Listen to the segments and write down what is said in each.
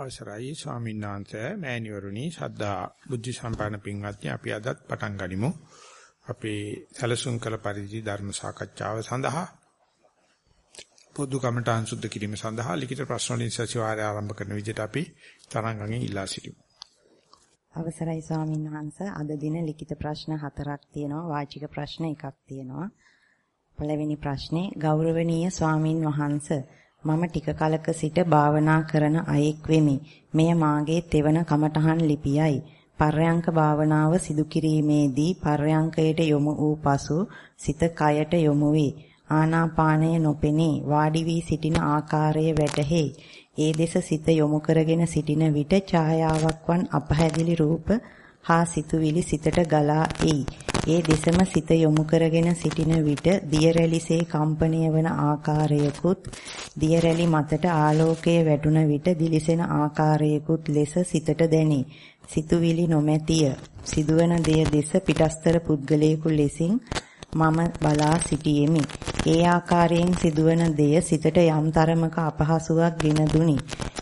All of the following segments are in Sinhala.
අවසරයි ස්වාමීන් වහන්සේ මෑණිවරුනි ශ්‍රද්ධා බුද්ධ සම්පන්න පින්වත්නි අපි අදත් පටන් ගනිමු. අපේ සැලසුම් කළ පරිදි ධර්ම සාකච්ඡාව සඳහා පොදු කමඨාන් සුද්ධ කිරීම සඳහා ලිඛිත ප්‍රශ්න වලින් සතිವಾರය ආරම්භ කරන විදිහට අපි තරංගගෙන් ඉල්ලා සිටිමු. අවසරයි ස්වාමීන් වහන්සේ. අද දින ලිඛිත ප්‍රශ්න හතරක් තියෙනවා. වාචික ප්‍රශ්න එකක් තියෙනවා. පළවෙනි ප්‍රශ්නේ ගෞරවනීය ස්වාමින් වහන්සේ. මම ටික කලක සිට භාවනා කරන අයෙක් වෙමි. මෙය මාගේ තෙවන කමඨහන් ලිපියයි. පර්යංක භාවනාව සිදු කිරීමේදී පර්යංකයට යොමු වූ පසු සිත කයට යොමු වේ. ආනාපානය නොපෙනී වාඩි වී සිටින ආකාරය වැටහෙයි. ඒ දෙස සිත යොමු කරගෙන සිටින විට ඡායාවක් වන් අපහැදිලි රූප හා සිතුවිලි සිතට ගලා එයි. ඒ දෙසම සිත යොමු කරගෙන සිටින විට දියරැලිසේ කම්පණය වන ආකාරයකුත් දියරැලි මතට ආලෝකය වැටුන විට දිලිසෙන ආකාරයකුත් ලෙස සිතට දැනේ. සිතුවිලි නොමැතිය. සිදුවන දෙය දෙස පිටස්තර පුද්ගලයෙකු ලෙසින් මම බලා සිටියෙමි. ඒ ආකාරයෙන් සිදුවන දෙය සිතට යම් තරමක අපහසුාවක් ගෙන දුනි.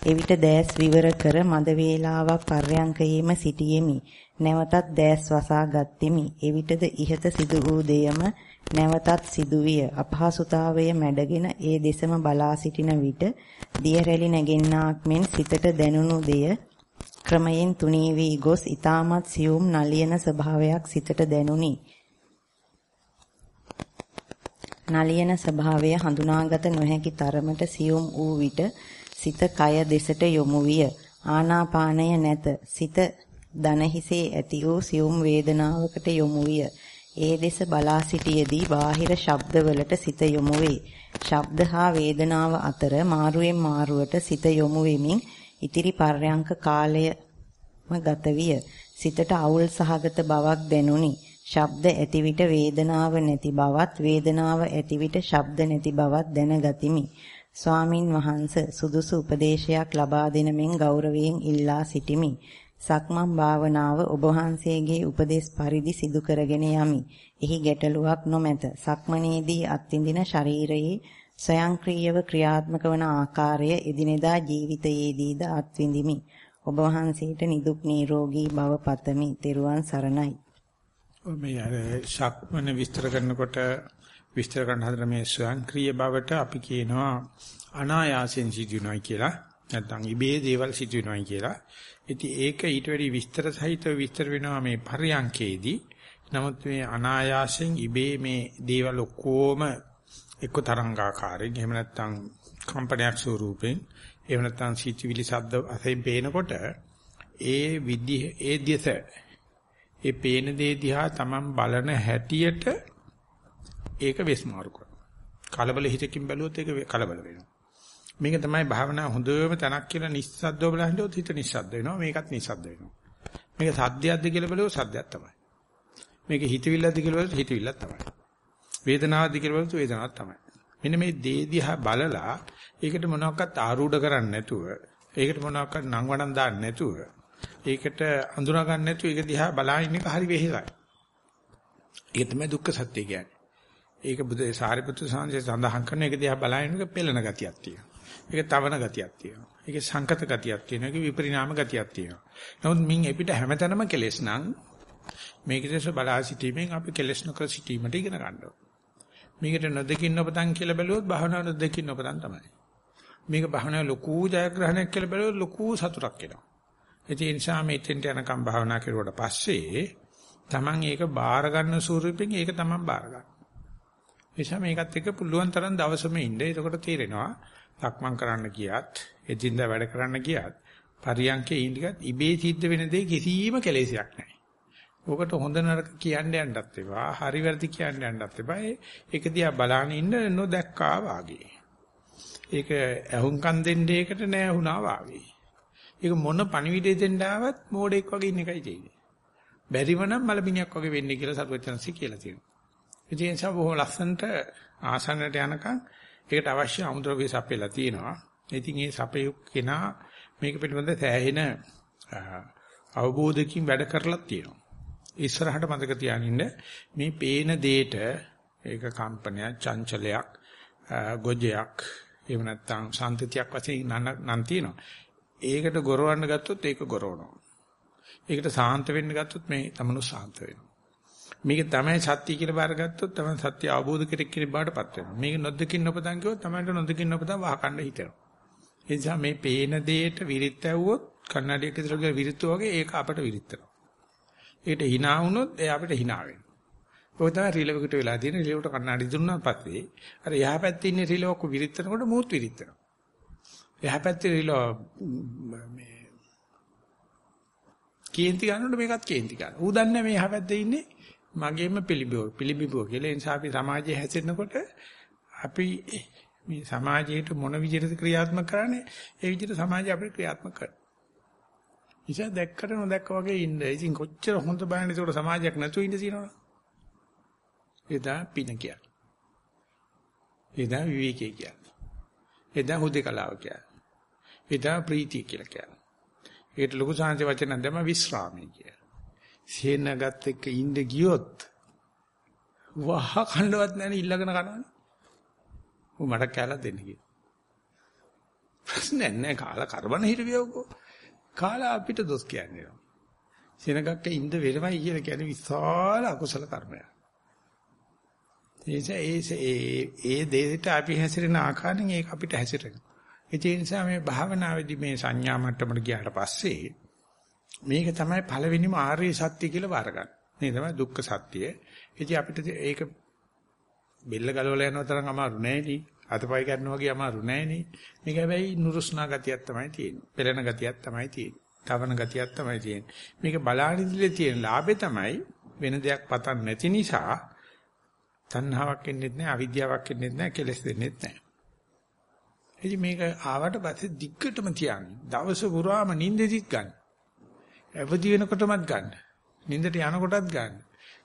එවිට දැස් විවර කර මද වේලාවක් පර්යංකයේම සිටියෙමි. නැවතත් දැස් වසා ගත්ෙමි. එවිටද ඉහත සිදු වූ දෙයම නැවතත් සිදුවිය. අපහසුතාවය මැඩගෙන ඒ දෙසම බලා සිටින විට දිය රැලි නැගෙන්නාක් මෙන් සිතට දැනුණු දෙය ක්‍රමයෙන් තුනී වී ගොස් ඊටමත් සියුම් නලියන ස්වභාවයක් සිතට දැනුනි. නලියන ස්වභාවය හඳුනාගත නොහැකි තරමට සියුම් වූ විට සිත කය දෙසට යොමු විය. ආනාපානය නැත. සිත දන හිසේ ඇති වූ සියුම් වේදනාවකට යොමු විය. ඒ දෙස බලා සිටියේදී බාහිර ශබ්දවලට සිත යොමු වේ. ශබ්ද හා වේදනාව අතර මාරුවෙන් මාරුවට සිත යොමු වෙමින් ඉතිරි පර්යංක කාලයම ගත විය. සිතට අවුල් සහගත බවක් දැනුනි. ශබ්ද ඇති විට වේදනාව නැති බවත් වේදනාව ඇති විට ශබ්ද නැති බවත් දැනගතිමි. ස්වාමින් වහන්සේ සුදුසු උපදේශයක් ලබා දෙන මෙන් ගෞරවයෙන් ඉල්ලා සිටිමි. සක්මන් භාවනාව ඔබ වහන්සේගේ උපදේශ පරිදි සිදු කරගෙන යමි. එහි ගැටලුවක් නොමැත. සක්මනේදී අත්විඳින ශරීරයේ ස්වයංක්‍රීයව ක්‍රියාත්මක වන ආකාරය එදිනෙදා ජීවිතයේදීද අත්විඳිමි. ඔබ වහන්සේට නිදුක් නිරෝගී භව පතමි. ත්වන් සරණයි. මේ අර සක්මන විස්තර කරනකොට විස්තර කරන හතර මේ ස්වයංක්‍රීය බවට අපි කියනවා අනායාසෙන් සිදුනොයි කියලා. නැත්නම් ඉබේ දේවල් සිදුනොයි කියලා. ඉතින් ඒක ඊට වැඩි විස්තර සහිතව විස්තර වෙනවා මේ පරියංකේදී. නමුත් මේ අනායාසයෙන් ඉබේ මේ දේවල් ඔක්කොම එක්ක තරංගාකාරයෙන් එහෙම නැත්නම් කම්පනයක් ස්වරූපෙන් එහෙම නැත්නම් සීචිවිලි ශබ්ද අතෙන් පේනකොට ඒ විදි ඒ දිස ඒ පේන දේ දිහා Taman බලන හැටියට ඒක වෙස්මාරු කරනවා. කලබල හිතකින් බැලුවොත් ඒක කලබල වෙනවා. මේක තමයි භාවනා හොඳම තැනක් කියලා නිස්සද්දව බලහින්නොත් හිත නිස්සද්ද වෙනවා. මේකත් නිස්සද්ද වෙනවා. මේක සද්දයක්ද කියලා බලුවොත් සද්දයක් තමයි. මේක හිතවිල්ලක්ද කියලා බලුවොත් හිතවිල්ලක් තමයි. වේදනාවක්ද කියලා බලුවොත් වේදනාවක් තමයි. මෙන්න මේ දේ දිහා බලලා ඒකට මොනවාක්වත් ආරූඪ කරන්නේ නැතුව ඒකට මොනවාක්වත් නංවනන් දාන්න නැතුව ඒකට අඳුනා ගන්න නැතුව ඒක දිහා බලා ඉන්න එක හරි වෙහෙසයි. ඒක තමයි දුක්ඛ සත්‍ය කියන්නේ. ඒක බුදු සාරිපුත්‍ර සාංශය සඳහන් කරන එක දිහා බලන එක පෙළෙන ගතියක් තියෙනවා. ඒක තවන ගතියක් තියෙනවා. ඒකේ සංකත ගතියක් තියෙනවා. ඒකේ විපරිණාම ගතියක් තියෙනවා. නමුත් මින් එපිට හැමතැනම කෙලෙස් නම් මේක දැස බලා සිටීමෙන් අපි කෙලෙස් නොකර සිටීමට ඉගෙන ගන්නවා. මේකට නොදකින් නොපතන් කියලා බැලුවොත් භාවනාව නොදකින් නොපතන් තමයි. මේක භාවනාව ලොකු ජයග්‍රහණයක් කියලා බැලුවොත් ලොකු සතුටක් එනවා. ඒ නිසා මේ තෙන්ට යනකම් භාවනා කරුවට පස්සේ Taman ඒක බාර ගන්න ස්වරූපෙන් ඒක Taman බාර ගන්න. එනිසා මේකත් එක්ක පුළුවන් තරම් දවසම ඉන්න. එතකොට තේරෙනවා සක්මන් කරන්න ගියත්, එදින්දා වැඩ කරන්න ගියත්, පරියන්කේ ඉඳගත් ඉබේ සිද්ධ වෙන දේ කිසිම කෙලෙසයක් නැහැ. ඔකට හොඳ නරක කියන්න යන්නත් එපා. හරි වැරදි කියන්න යන්නත් එපා. ඒක දිහා බලාගෙන ඉන්න නොදැක්කා වාගේ. ඒක ඇහුම්කන් දෙන්නේ එකට නෑ වුණා වාගේ. ඒක මොන පණිවිඩය දෙන්න ආවත් මෝඩෙක් වගේ ඉන්න එකයි තියෙන්නේ. බැරිම නම් මලබිනියක් වගේ වෙන්නේ කියලා සරුවචනසි කියලා තියෙනවා. ඒ නිසා බොහොම ලස්සනට ආසන්නට යනකම් ඒකට අවශ්‍ය අමුද්‍රව්‍ය සපයලා තියෙනවා. ඉතින් ඒ සපයු කෙනා මේක පිළිබඳ සෑහෙන අවබෝධකින් වැඩ කරලා තියෙනවා. ඉස්සරහට මතක තියාගන්න මේ පේන දෙයට ඒක කම්පනයක්, චංචලයක්, ගොජයක්, එහෙම නැත්නම් සාන්තිතියක් වශයෙන් නම් තියෙනවා. ඒකට ගොරවන්න ගත්තොත් ඒක ගොරවනවා. ඒකට සාන්ත වෙන්න ගත්තොත් මේ තමනු සාන්ත වෙනවා. මේක තමයි සත්‍ය කියලා බාරගත්තොත් තමයි සත්‍ය අවබෝධ කෙරෙක් කෙනෙක් බාටපත් වෙනවා. මේක නොදකින් නොපතන් කිව්වොත් තමයි නොදකින් නොපතන් වහකණ්ඩ හිතෙනවා. ඒ නිසා මේ පේන දෙයට විරිත් ඇව්වොත් කන්නඩියක ඉදලා ගිය විරිත් වගේ ඒක අපට විරිත්නවා. ඒකට hina වුණොත් ඒ අපිට hina වෙනවා. ඔය තමයි රිලෙවකට වෙලා තියෙන රිලෙවට කන්නඩි දුන්නා පස්සේ අර එහා පැත්තේ ඉන්නේ රිලෙවක විරිත්නකොට මූත් විරිත්නවා. එහා පැත්තේ රිලෙව මේ කේන්ති ගන්නකොට මේකත් කේන්ති ගන්න. ඌ දන්නේ මේ එහා පැත්තේ ඉන්නේ මගේම පිළිබිඹුව පිළිබිඹුව කියලා. ඒ නිසා අපි සමාජයේ හැසිරෙනකොට අපි මේ සමාජයට මොන විදිහට ක්‍රියාත්මක කරන්නේ ඒ විදිහට සමාජය අපිට ක්‍රියාත්මක කරනවා. ඉතින් දැක්කට නොදැක්ක වගේ ඉන්න. ඉතින් කොච්චර හොඳ බලන්නේ ඒකට සමාජයක් නැතුව ඉන්න තියෙනවද? එදා පින කියන්නේ. එදා විවේකී කියන්නේ. එදා හුදේකලාව කියන්නේ. එදා ප්‍රීතිය කියලා කියන්නේ. ඒකට ලොකු සාංශ වචන දැම විස්රාමී කිය. සේනගත් එක්ක ඉඳ ගියොත් වහ කණ්ඩවත් නැණ ඉල්ලගෙන කනවනේ. උ මට කැලක් දෙන්න කිය. ප්‍රශ්නයක් නැහැ කාලා කරබන හිටවියවකෝ. කාලා අපිට දොස් කියන්නේ. සෙනගක්ක ඉඳ වෙරවයි කියලා කියන්නේ විශාල අකුසල කර්මයක්. ඒ ඒ දෙයට අපි හැසිරෙන ආකාරයෙන් ඒක අපිට හැසිරෙනවා. ඒ නිසා මේ භාවනාවේදී මේ සංඥා මට්ටමට ගියාට පස්සේ මේක තමයි පළවෙනිම ආර්ය සත්‍ය කියලා වරගන්න. මේ තමයි දුක්ඛ සත්‍ය. ඉතින් අපිට ඒක බෙල්ල ගලවලා යනවා තරම් අමාරු නෑ නේ. අතපය ගන්නවා වගේ අමාරු නෑ නේ. මේක හැබැයි නුරුස්නා ගතියක් තමයි තියෙන්නේ. පෙළෙන ගතියක් තමයි තියෙන්නේ. තවන ගතියක් තමයි තියෙන්නේ. මේක බලානිදිලේ තියෙන ලාභේ තමයි වෙන දෙයක් පතන් නැති නිසා තණ්හාවක් එන්නේ නැහැ, අවිද්‍යාවක් එන්නේ නැහැ, කෙලස් දෙන්නේ නැහැ. ඉතින් මේක ආවට පස්සේ දිග්ගටම තියන්නේ. දවස පුරාම නිින්දෙදිත් ගන්න. අවදි වෙනකොටමත් ගන්න. නිින්දට යනකොටත් ගන්න.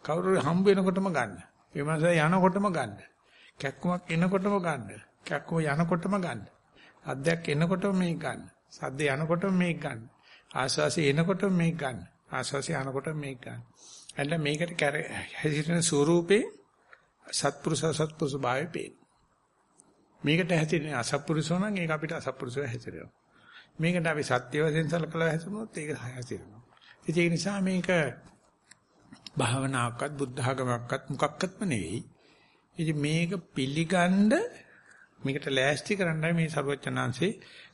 කවුරු හම්බ වෙනකොටම ගන්න. ඒ මාසය යනකොටම ගන්න. කැක්කමක් එනකොටම ගන්න. කැක්කම යනකොටම ගන්න. අද්දයක් එනකොටම මේක ගන්න. සද්ද යනකොටම මේක ගන්න. ආස්වාසි එනකොටම මේක ගන්න. ආස්වාසි යනකොටම මේක ගන්න. එන්න මේකට හැසිරෙන ස්වරූපේ සත්පුරුෂ සත්පුරුෂ භාවයේ පේන. මේකට හැසිරෙන අසත්පුරුෂෝ නම් ඒක අපිට අසත්පුරුෂව හැසිරෙනවා. මේකට අපි සත්‍ය වශයෙන් සලකලා හැසිරුණොත් ඒක හැසිරෙනවා. ඒ නිසා මේක භාවනාවක්වත් බුද්ධ ආගමක්වත් මොකක්වත්ම නෙවෙයි. ඉතින් මේක පිළිගන්න මේකට ලෑස්ති කරන්නයි මේ සර්වචනාංශේ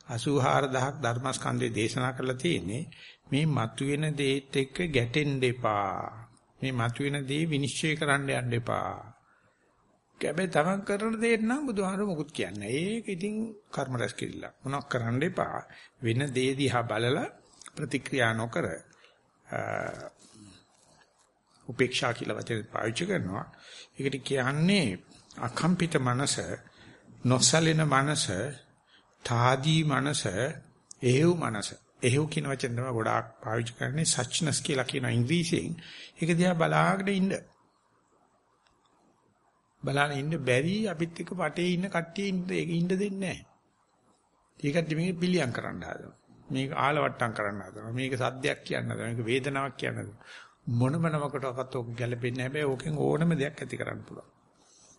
84000ක් ධර්මස්කන්ධේ දේශනා කරලා තියෙන්නේ. මේ මතුවෙන දේත් එක්ක ගැටෙන්න එපා. මේ මතුවෙන දේ විනිශ්චය කරන්න යන්න එපා. හැබැයි තමන් කරන දෙයට නම් බුදුහාමුදුරු මොකුත් කියන්නේ. ඒක ඉතින් කර්ම රැස් කිරිල්ල. මොනවක් කරන්න එපා. වෙන දේ දිහා බලලා ප්‍රතික්‍රියා නොකර උපේක්ෂා කියලා වචනේ පාවිච්චි කරනවා. ඒකට කියන්නේ අකම්පිත මනස, නොසලින මනස, තාදී මනස, එහෙව් මනස. එහෙව් කියන වචන තමයි ගොඩාක් පාවිච්චි කරන්නේ සච්නස් කියලා කියන ඉංග්‍රීසියෙන්. ඒක දිහා බලාගෙන ඉන්න. බලන්න ඉන්න බැරි අපිත් එක්ක වටේ ඉන්න කට්ටිය ඉන්න ඒක ඉන්න දෙන්නේ නැහැ. ඒකට මේක පිළියම් කරන්න හදනවා. මේක ආලවට්ටම් කරන්න හදනවා. මේක සද්දයක් කියන්න හදනවා. මේක වේදනාවක් කියන්න හදනවා. මොන මොනමකටවත් ඔක ගැලපෙන්නේ නැහැ. ඕකෙන් ඕනම දෙයක් ඇති කරන්න පුළුවන්.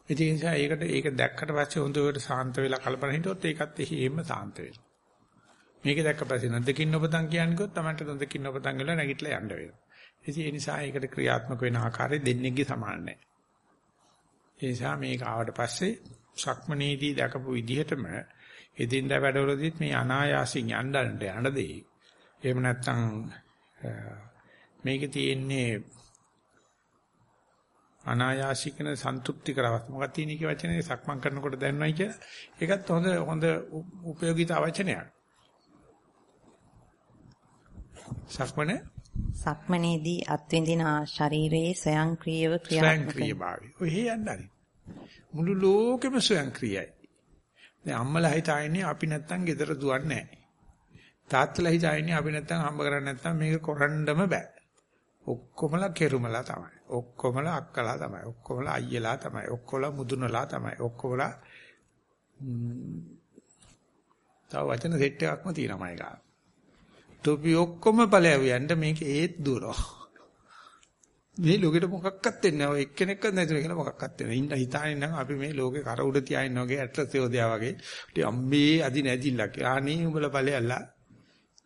ඒ නිසා ඒකට ඒක දැක්කට පස්සේ හොඳට සාන්ත වෙලා කල්පනා හිටියොත් ඒකත් එහෙම සාන්ත වෙනවා. මේක දැක්ක පස්සේ නොදකින් ඔබතන් කියන්නේ කිව්වොත් Tamanට නොදකින් ඔබතන් වෙලා නැගිටලා යන්න වෙනවා. ඒ නිසා ඒකට ක්‍රියාත්මක වෙන ආකාරය දෙන්නේගේ සමාන නැහැ. ඒ නිසා මේක ආවට පස්සේ සක්මනේදී දැකපු විදිහටම එදින්දා වැඩවලදීත් මේ අනායාසින් යන්නට යන්න දෙයි. එහෙම නැත්නම් මේකේ තියෙන්නේ අනායාසිකන සන්තුෂ්ටි කරවස් මොකක්ද තියෙන කී වචනේ සක්මන් කරනකොට දැනනයි කිය. ඒකත් හොඳ හොඳ ප්‍රයෝගිතා වචනයක්. සක්මනේ සක්මනේදී අත්විඳින ශරීරයේ ස්වයංක්‍රීයව ක්‍රියාත්මක ස්වයංක්‍රීය ඔය යන්නරි. මුළු ලෝකෙම ස්වයංක්‍රීයයි. දැන් අම්මලා හිතාන්නේ අපි නැත්තම් ගෙදර දුවන්නේ නැහැ. තාත්තලා හිතාන්නේ අපි නැත්තම් හම්බ කරන්නේ නැත්තම් මේක කරන්නම බෑ. ඔක්කොමලා කෙරුමලා තමයි. ඔක්කොමලා අක්කලා තමයි. ඔක්කොමලා අයියලා තමයි. ඔක්කොමලා මුදුනලා තමයි. ඔක්කොමලා තව වචන සෙට් එකක්ම තියෙනවා මයික. තොපි ඔක්කොම ඵලයන්ට මේක ඒත් දුරෝ. මේ ලෝකෙට මොකක්වත් වෙන්නේ නැහැ. ඔය එක්කෙනෙක්වත් නැතුන කියලා මොකක්වත් වෙන්නේ. ඉන්න හිතාගෙන නම් අපි මේ ලෝකේ කර උඩ තියාගෙන වගේ ඇට්ලස් යෝධයා වගේ. ඉතින් අම්මේ අදි නැදිලා කියලා. අනේ උඹලා ඵලයල්ලා.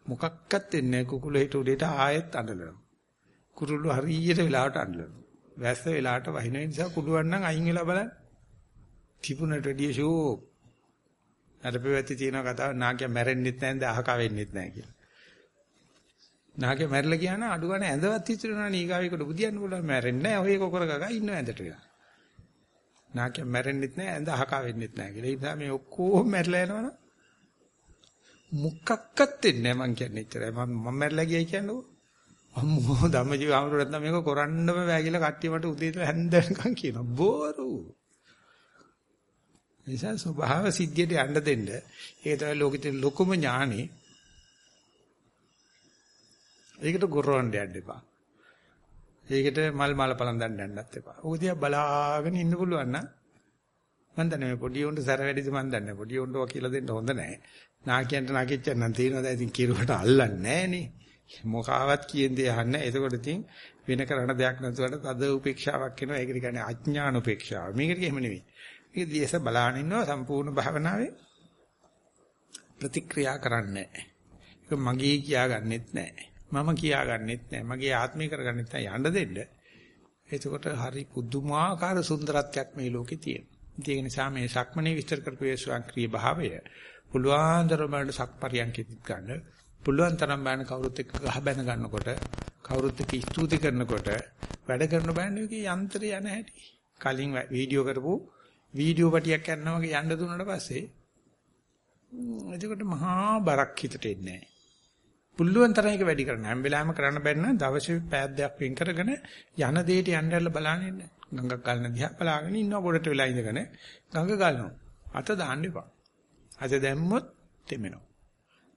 මොකක්වත් වෙන්නේ නැහැ කුකුල හිට උඩට ආයෙත් අඬනවා. කුරුල්ල හරියට වෙලාවට අඬනවා. වැස්ස වෙලාවට වහින නිසා කුඩුවන් නම් අයින් වෙලා බලන්න. තිබුණට වැඩිය ෂෝ. අර පෙවැත්ති තියෙන කතාව නාකිය මැරෙන්නෙත් නැහැ නේද අහක වෙන්නෙත් නැහැ කියලා. නාකිය මැරිලා කියන අඩු ගන්න ඇඳවත් ඉතිරෙනවා නීගාවේකට බුදියන්න පුළුවන් මැරෙන්නේ නැහැ. ඔය කොකර ගගා ඉන්න ඇඳට වෙලා. නාකිය මැරෙන්නෙත් නැහැ ඇඳ අහක වෙන්නෙත් නැහැ කියලා. ඒ නිසා මේ ඔක්කොම මැරිලා යනවනේ. මුක්කක්වත් වෙන්නේ නැහැ මං කියන්නේ එච්චරයි. මම මම මැරිලා ගියයි කියන්නකෝ. අම්මෝ ධම්මජීව ආමරට නම් මේක කරන්නම බෑ කියලා කට්ටිය මට උදේ ඉඳලා හැන්ද වෙනකන් කියනවා. බෝරු. නිසා ස්වභාව සිද්ධියට යන්න දෙන්න. ඒක තමයි ලෝකෙට ලොකුම ඥානෙ. ඒකට ගොරවන්න යන්න එපා. ඒකට මල් මල පලන් දන්න යන්නත් එපා. ඕක දිහා බලාගෙන ඉන්න පුළුවන් නම් මන් දන්නේ මේ පොඩි උන්ට සැර වැඩිද මන් දන්නේ පොඩි උන්ට ඔය කියලා දෙන්න හොඳ නැහැ. නාකියන්ට නාකිච්චන් නම් තේරෙනවද ඉතින් කිරුවට අල්ලන්නේ නැහනේ. මොකාවත් කියන දේ අහන්න. එතකොට ඉතින් වෙන කරන දෙයක් නැතුවට තද උපේක්ෂාවක් එනවා. ඒකට කියන්නේ අඥාන උපේක්ෂාව. මේකට එහෙම නෙවෙයි. මේක දිහස බලාගෙන ඉන්නවා සම්පූර්ණ භාවනාවේ ප්‍රතික්‍රියා කරන්නේ නැහැ. ඒක මගේ කියාගන්නෙත් නැහැ. මම කියාගන්නෙත් නැහැ. මගේ ආත්මය කරගන්නෙත් නැහැ. යන්න දෙන්න. එතකොට හරි පුදුමාකාර සුන්දරත්වයක් මේ ලෝකේ තියෙනවා. ඒ නිසා මේ සක්මනේ විස්තර කරපු ඒ ස්වයංක්‍රීය භාවය පුළුවන් තරම් බලන්න සක්පරියන්කෙත් ගන්න. පුළුවන් තරම් බලන්න කවුරුත් එක්ක ගහ බැන ගන්නකොට කවුරුත් එක්ක ස්තුති කරනකොට වැඩ කරන බෑනේ යන්ත්‍රය යන හැටි. කලින් වීඩියෝ කරපු වීඩියෝ පටියක් යනවා වගේ යන්න දුන්නාට පස්සේ එතකොට මහා බරක් හිතට එන්නේ නැහැ. පුළුවන් තරම් එක වැඩි කරන්න. හැම වෙලාවෙම කරන්න බැරි නම් දවසේ පැය දෙකක් වෙන් කරගෙන යන දෙයට යන්න ඇරලා බලන්න ඉන්න. ගඟක් ගලන දිහා බලාගෙන ඉන්නවා පොඩට වෙලා ඉඳගෙන ගඟ ගලනවා. අත දාන්න එපා. අත දැම්මොත් තෙමෙනවා.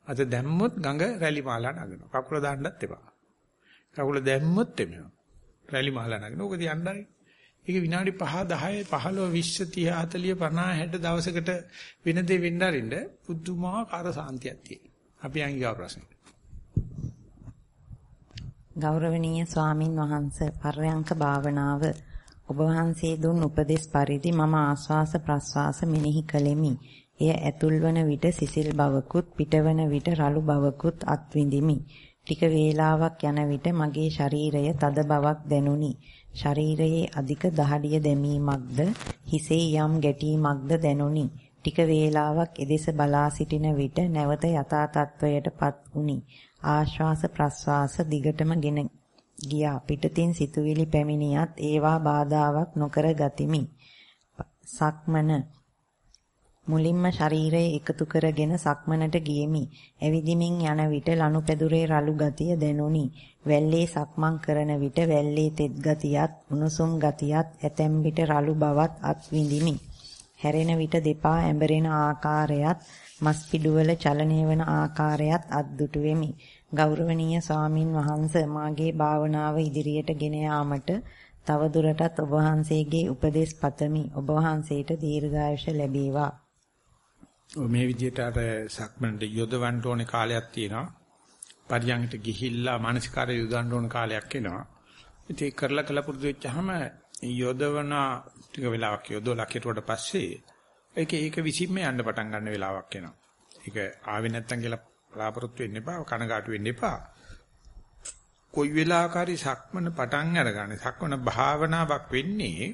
අත දැම්මොත් ගඟ රැලි මාලා නගනවා. කකුල දාන්නත් එපා. කකුල දැම්මොත් තෙමෙනවා. රැලි මාලා නගනවා. ඕක තියන්නයි. ඒක විනාඩි 5 10 15 20 30 40 50 60 දවසකට වෙන දේ වෙන්න අරින්න පුදුමාකාර සාන්තියක් තියෙනවා. අපි අංගිකා ප්‍රශ්නේ. ගෞරවනීය ස්වාමින් වහන්සේ පර්යංක භාවනාව ඔබ වහන්සේ දුන් උපදෙස් පරිදි මම ආස්වාස ප්‍රස්වාස මෙනෙහි කළෙමි. එය ඇතුල්වන විට සිසිල් බවකුත් පිටවන විට රළු බවකුත් අත්විඳිමි. ටික වේලාවක් යන විට මගේ ශරීරය තද බවක් දැනුනි. ශරීරයේ අධික දහඩිය දැමීමක්ද හිසේ යම් ගැටීමක්ද දැනුනි. ටික වේලාවක් එදෙස බලා සිටින විට නැවත යථා තත්වයටපත් වුනි. ආශ්වාස ප්‍රශ්වාස දිගටම ගෙන ගියා. පිටතින් සිතුවිලි පැමිණියත් ඒවා බාධාවක් නොකර ගතිමි. සක්මන මුලින්ම ශරීරය එකතු කරගෙන සක්මනට ගියෙමි. ඇවිදිමින් යන විට ලනුපැදුරේ රළු ගතිය දැනුනි. වැල්ලේ සක්මන් කරන විට වැල්ලේ තෙත් ගතියත් උණුසුම් ගතියත් ඇතැම් විට රළු බවත් අත්විඳිමි. හැරෙන විට දෙපා ඇඹරෙන ආකාරයත් මස් පිඩුවල චලනය වන ආකාරයත් අද්දුටු වෙමි. ගෞරවනීය ස්වාමින් වහන්සේ මාගේ භාවනාව ඉදිරියට ගෙන යාමට තව දුරටත් ඔබ වහන්සේගේ උපදෙස් පතමි. ඔබ වහන්සේට දීර්ඝායුෂ ලැබේවා. මේ විදිහට අර සක්මන්ට යොදවන්න ඕනේ කාලයක් තියෙනවා. පරියන්කට ගිහිල්ලා මානසිකාරය යොදවන්න ඕන කාලයක් එනවා. ඉතින් කරලා කළ පුරුදු වෙච්චාම යොදවන ටික වෙලාවක් යොදවලා කෙරුවට පස්සේ ඒක ඒක විසින්ම යන්න පටන් ගන්න වෙලාවක් එනවා. ඒක ආවේ නැත්තම් කියලා බලාපොරොත්තු වෙන්න එපා, කනගාටු වෙන්න එපා. කොයි වෙලාවකරි සක්මන පටන් අරගන්නේ සක්මන භාවනාවක් වෙන්නේ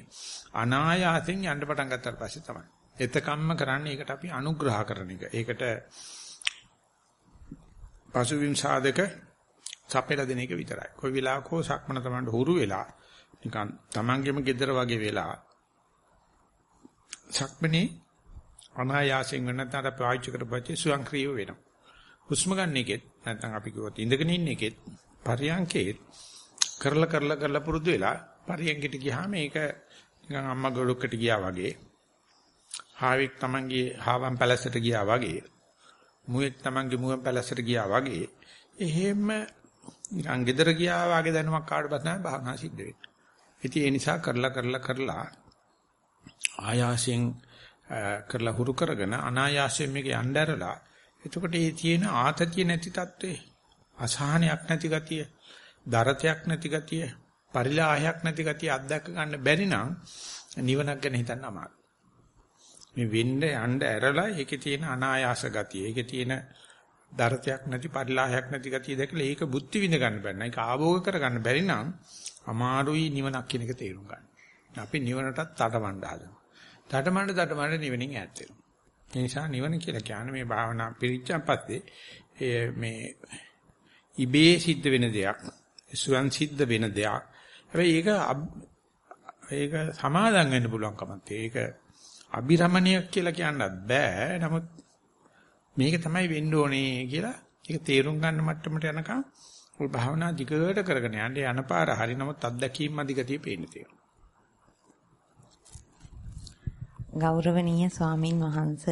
අනායාසයෙන් යන්න පටන් ගත්තාට පස්සේ තමයි. එතකම්ම කරන්නේ ඒකට අපි අනුග්‍රහ කරන එක. ඒකට පසුවිම් සාධක සපෙලා දෙන එක විතරයි. කොයි වෙලාවක හෝ සක්මන තමයි හුරු වෙලා නිකන් Tamanගෙම gedara වගේ වෙලා සක්මනේ අනායාසයෙන් වෙන නැත්නම් අපි පාවිච්චි කරපච්චේ ස්වයංක්‍රීය වෙනවා. හුස්ම ගන්න එකෙත් නැත්නම් අපි කිව්වොත් ඉඳගෙන ඉන්න එකෙත් පරියන්කේත් කරලා කරලා කරලා පුරුදු වෙලා පරියන්කට ගියාම ඒක නිකන් අම්මා ගොඩකට ගියා වගේ හාවෙක් Tamanගේ හාවන් පැලැස්සට ගියා වගේ මුවෙක් Tamanගේ මුවෙන් පැලැස්සට ගියා වගේ එහෙම නිකන් ගෙදර ගියා වගේ දැනුමක් කාට පස්සේ තමයි භාවනා සිද්ධ වෙන්නේ. ඉතින් ඒ නිසා කරලා කරලා කරලා ආයාසයෙන් කරලා හුරු කරගෙන අනායාසයෙන් මේක යන්න ඇරලා එතකොට මේ තියෙන ආතතිය නැති තත්ත්වේ අසහනයක් නැති ගතිය දරතයක් නැති ගතිය පරිලාහයක් නැති ගතිය අත්දැක ගන්න බැරි නම් නිවනක් ගැන හිතන්න අමාරුයි. මේ වෙන්න යන්න ඇරලා ඒකේ තියෙන අනායාස ගතිය, ඒකේ තියෙන දරතයක් නැති පරිලාහයක් නැති ගතිය දැකලා ඒක බුද්ධි විඳ ගන්න බෑ. ඒක ආභෝග කර ගන්න බැරි නම් අමාරුයි නිවනක් කියන එක තේරුම් ගන්න. අපි නිවනටත් තටමඬ හදනවා. තටමඬ තටමඬ නිවනින් ඈත් වෙනවා. ඒ නිසා නිවන කියලා කියන්නේ මේ භාවනා පිරිච්චන් පස්සේ මේ ඉබේ සිද්ධ වෙන දෙයක්, සුවන් සිද්ධ වෙන දෙයක්. හැබැයි ඒක ඒක සමාදම් වෙන්න පුළුවන්කමක් ඒක අභිරමණය කියලා කියන්නත් බෑ. නමුත් මේක තමයි වෙන්න ඕනේ කියලා ඒක තේරුම් ගන්න මට්ටමට යනකම් ඔය භාවනා දිගට කරගෙන යන්න යන පාර හරි නමුත් අත්දැකීම් අධිගතිය පේන්න තියෙනවා. ගෞරවනීය ස්වාමින් වහන්ස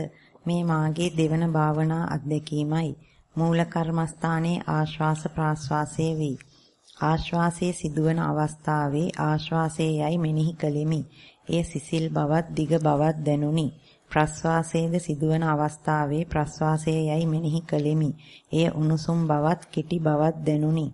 මේ මාගේ දෙවන භාවනා අත්දැකීමයි. මූල කර්මස්ථානයේ ආශ්වාස ප්‍රාශ්වාසයේ වේ. ආශ්වාසයේ සිදුවන අවස්ථාවේ ආශ්වාසයේ යයි මෙනෙහි කළෙමි. එය සිසිල් බවත් දිග බවත් දැනුනි. ප්‍රශ්වාසයේද සිදුවන අවස්ථාවේ ප්‍රශ්වාසයේ යයි මෙනෙහි කළෙමි. එය උණුසුම් බවත් කිටි බවත් දැනුනි.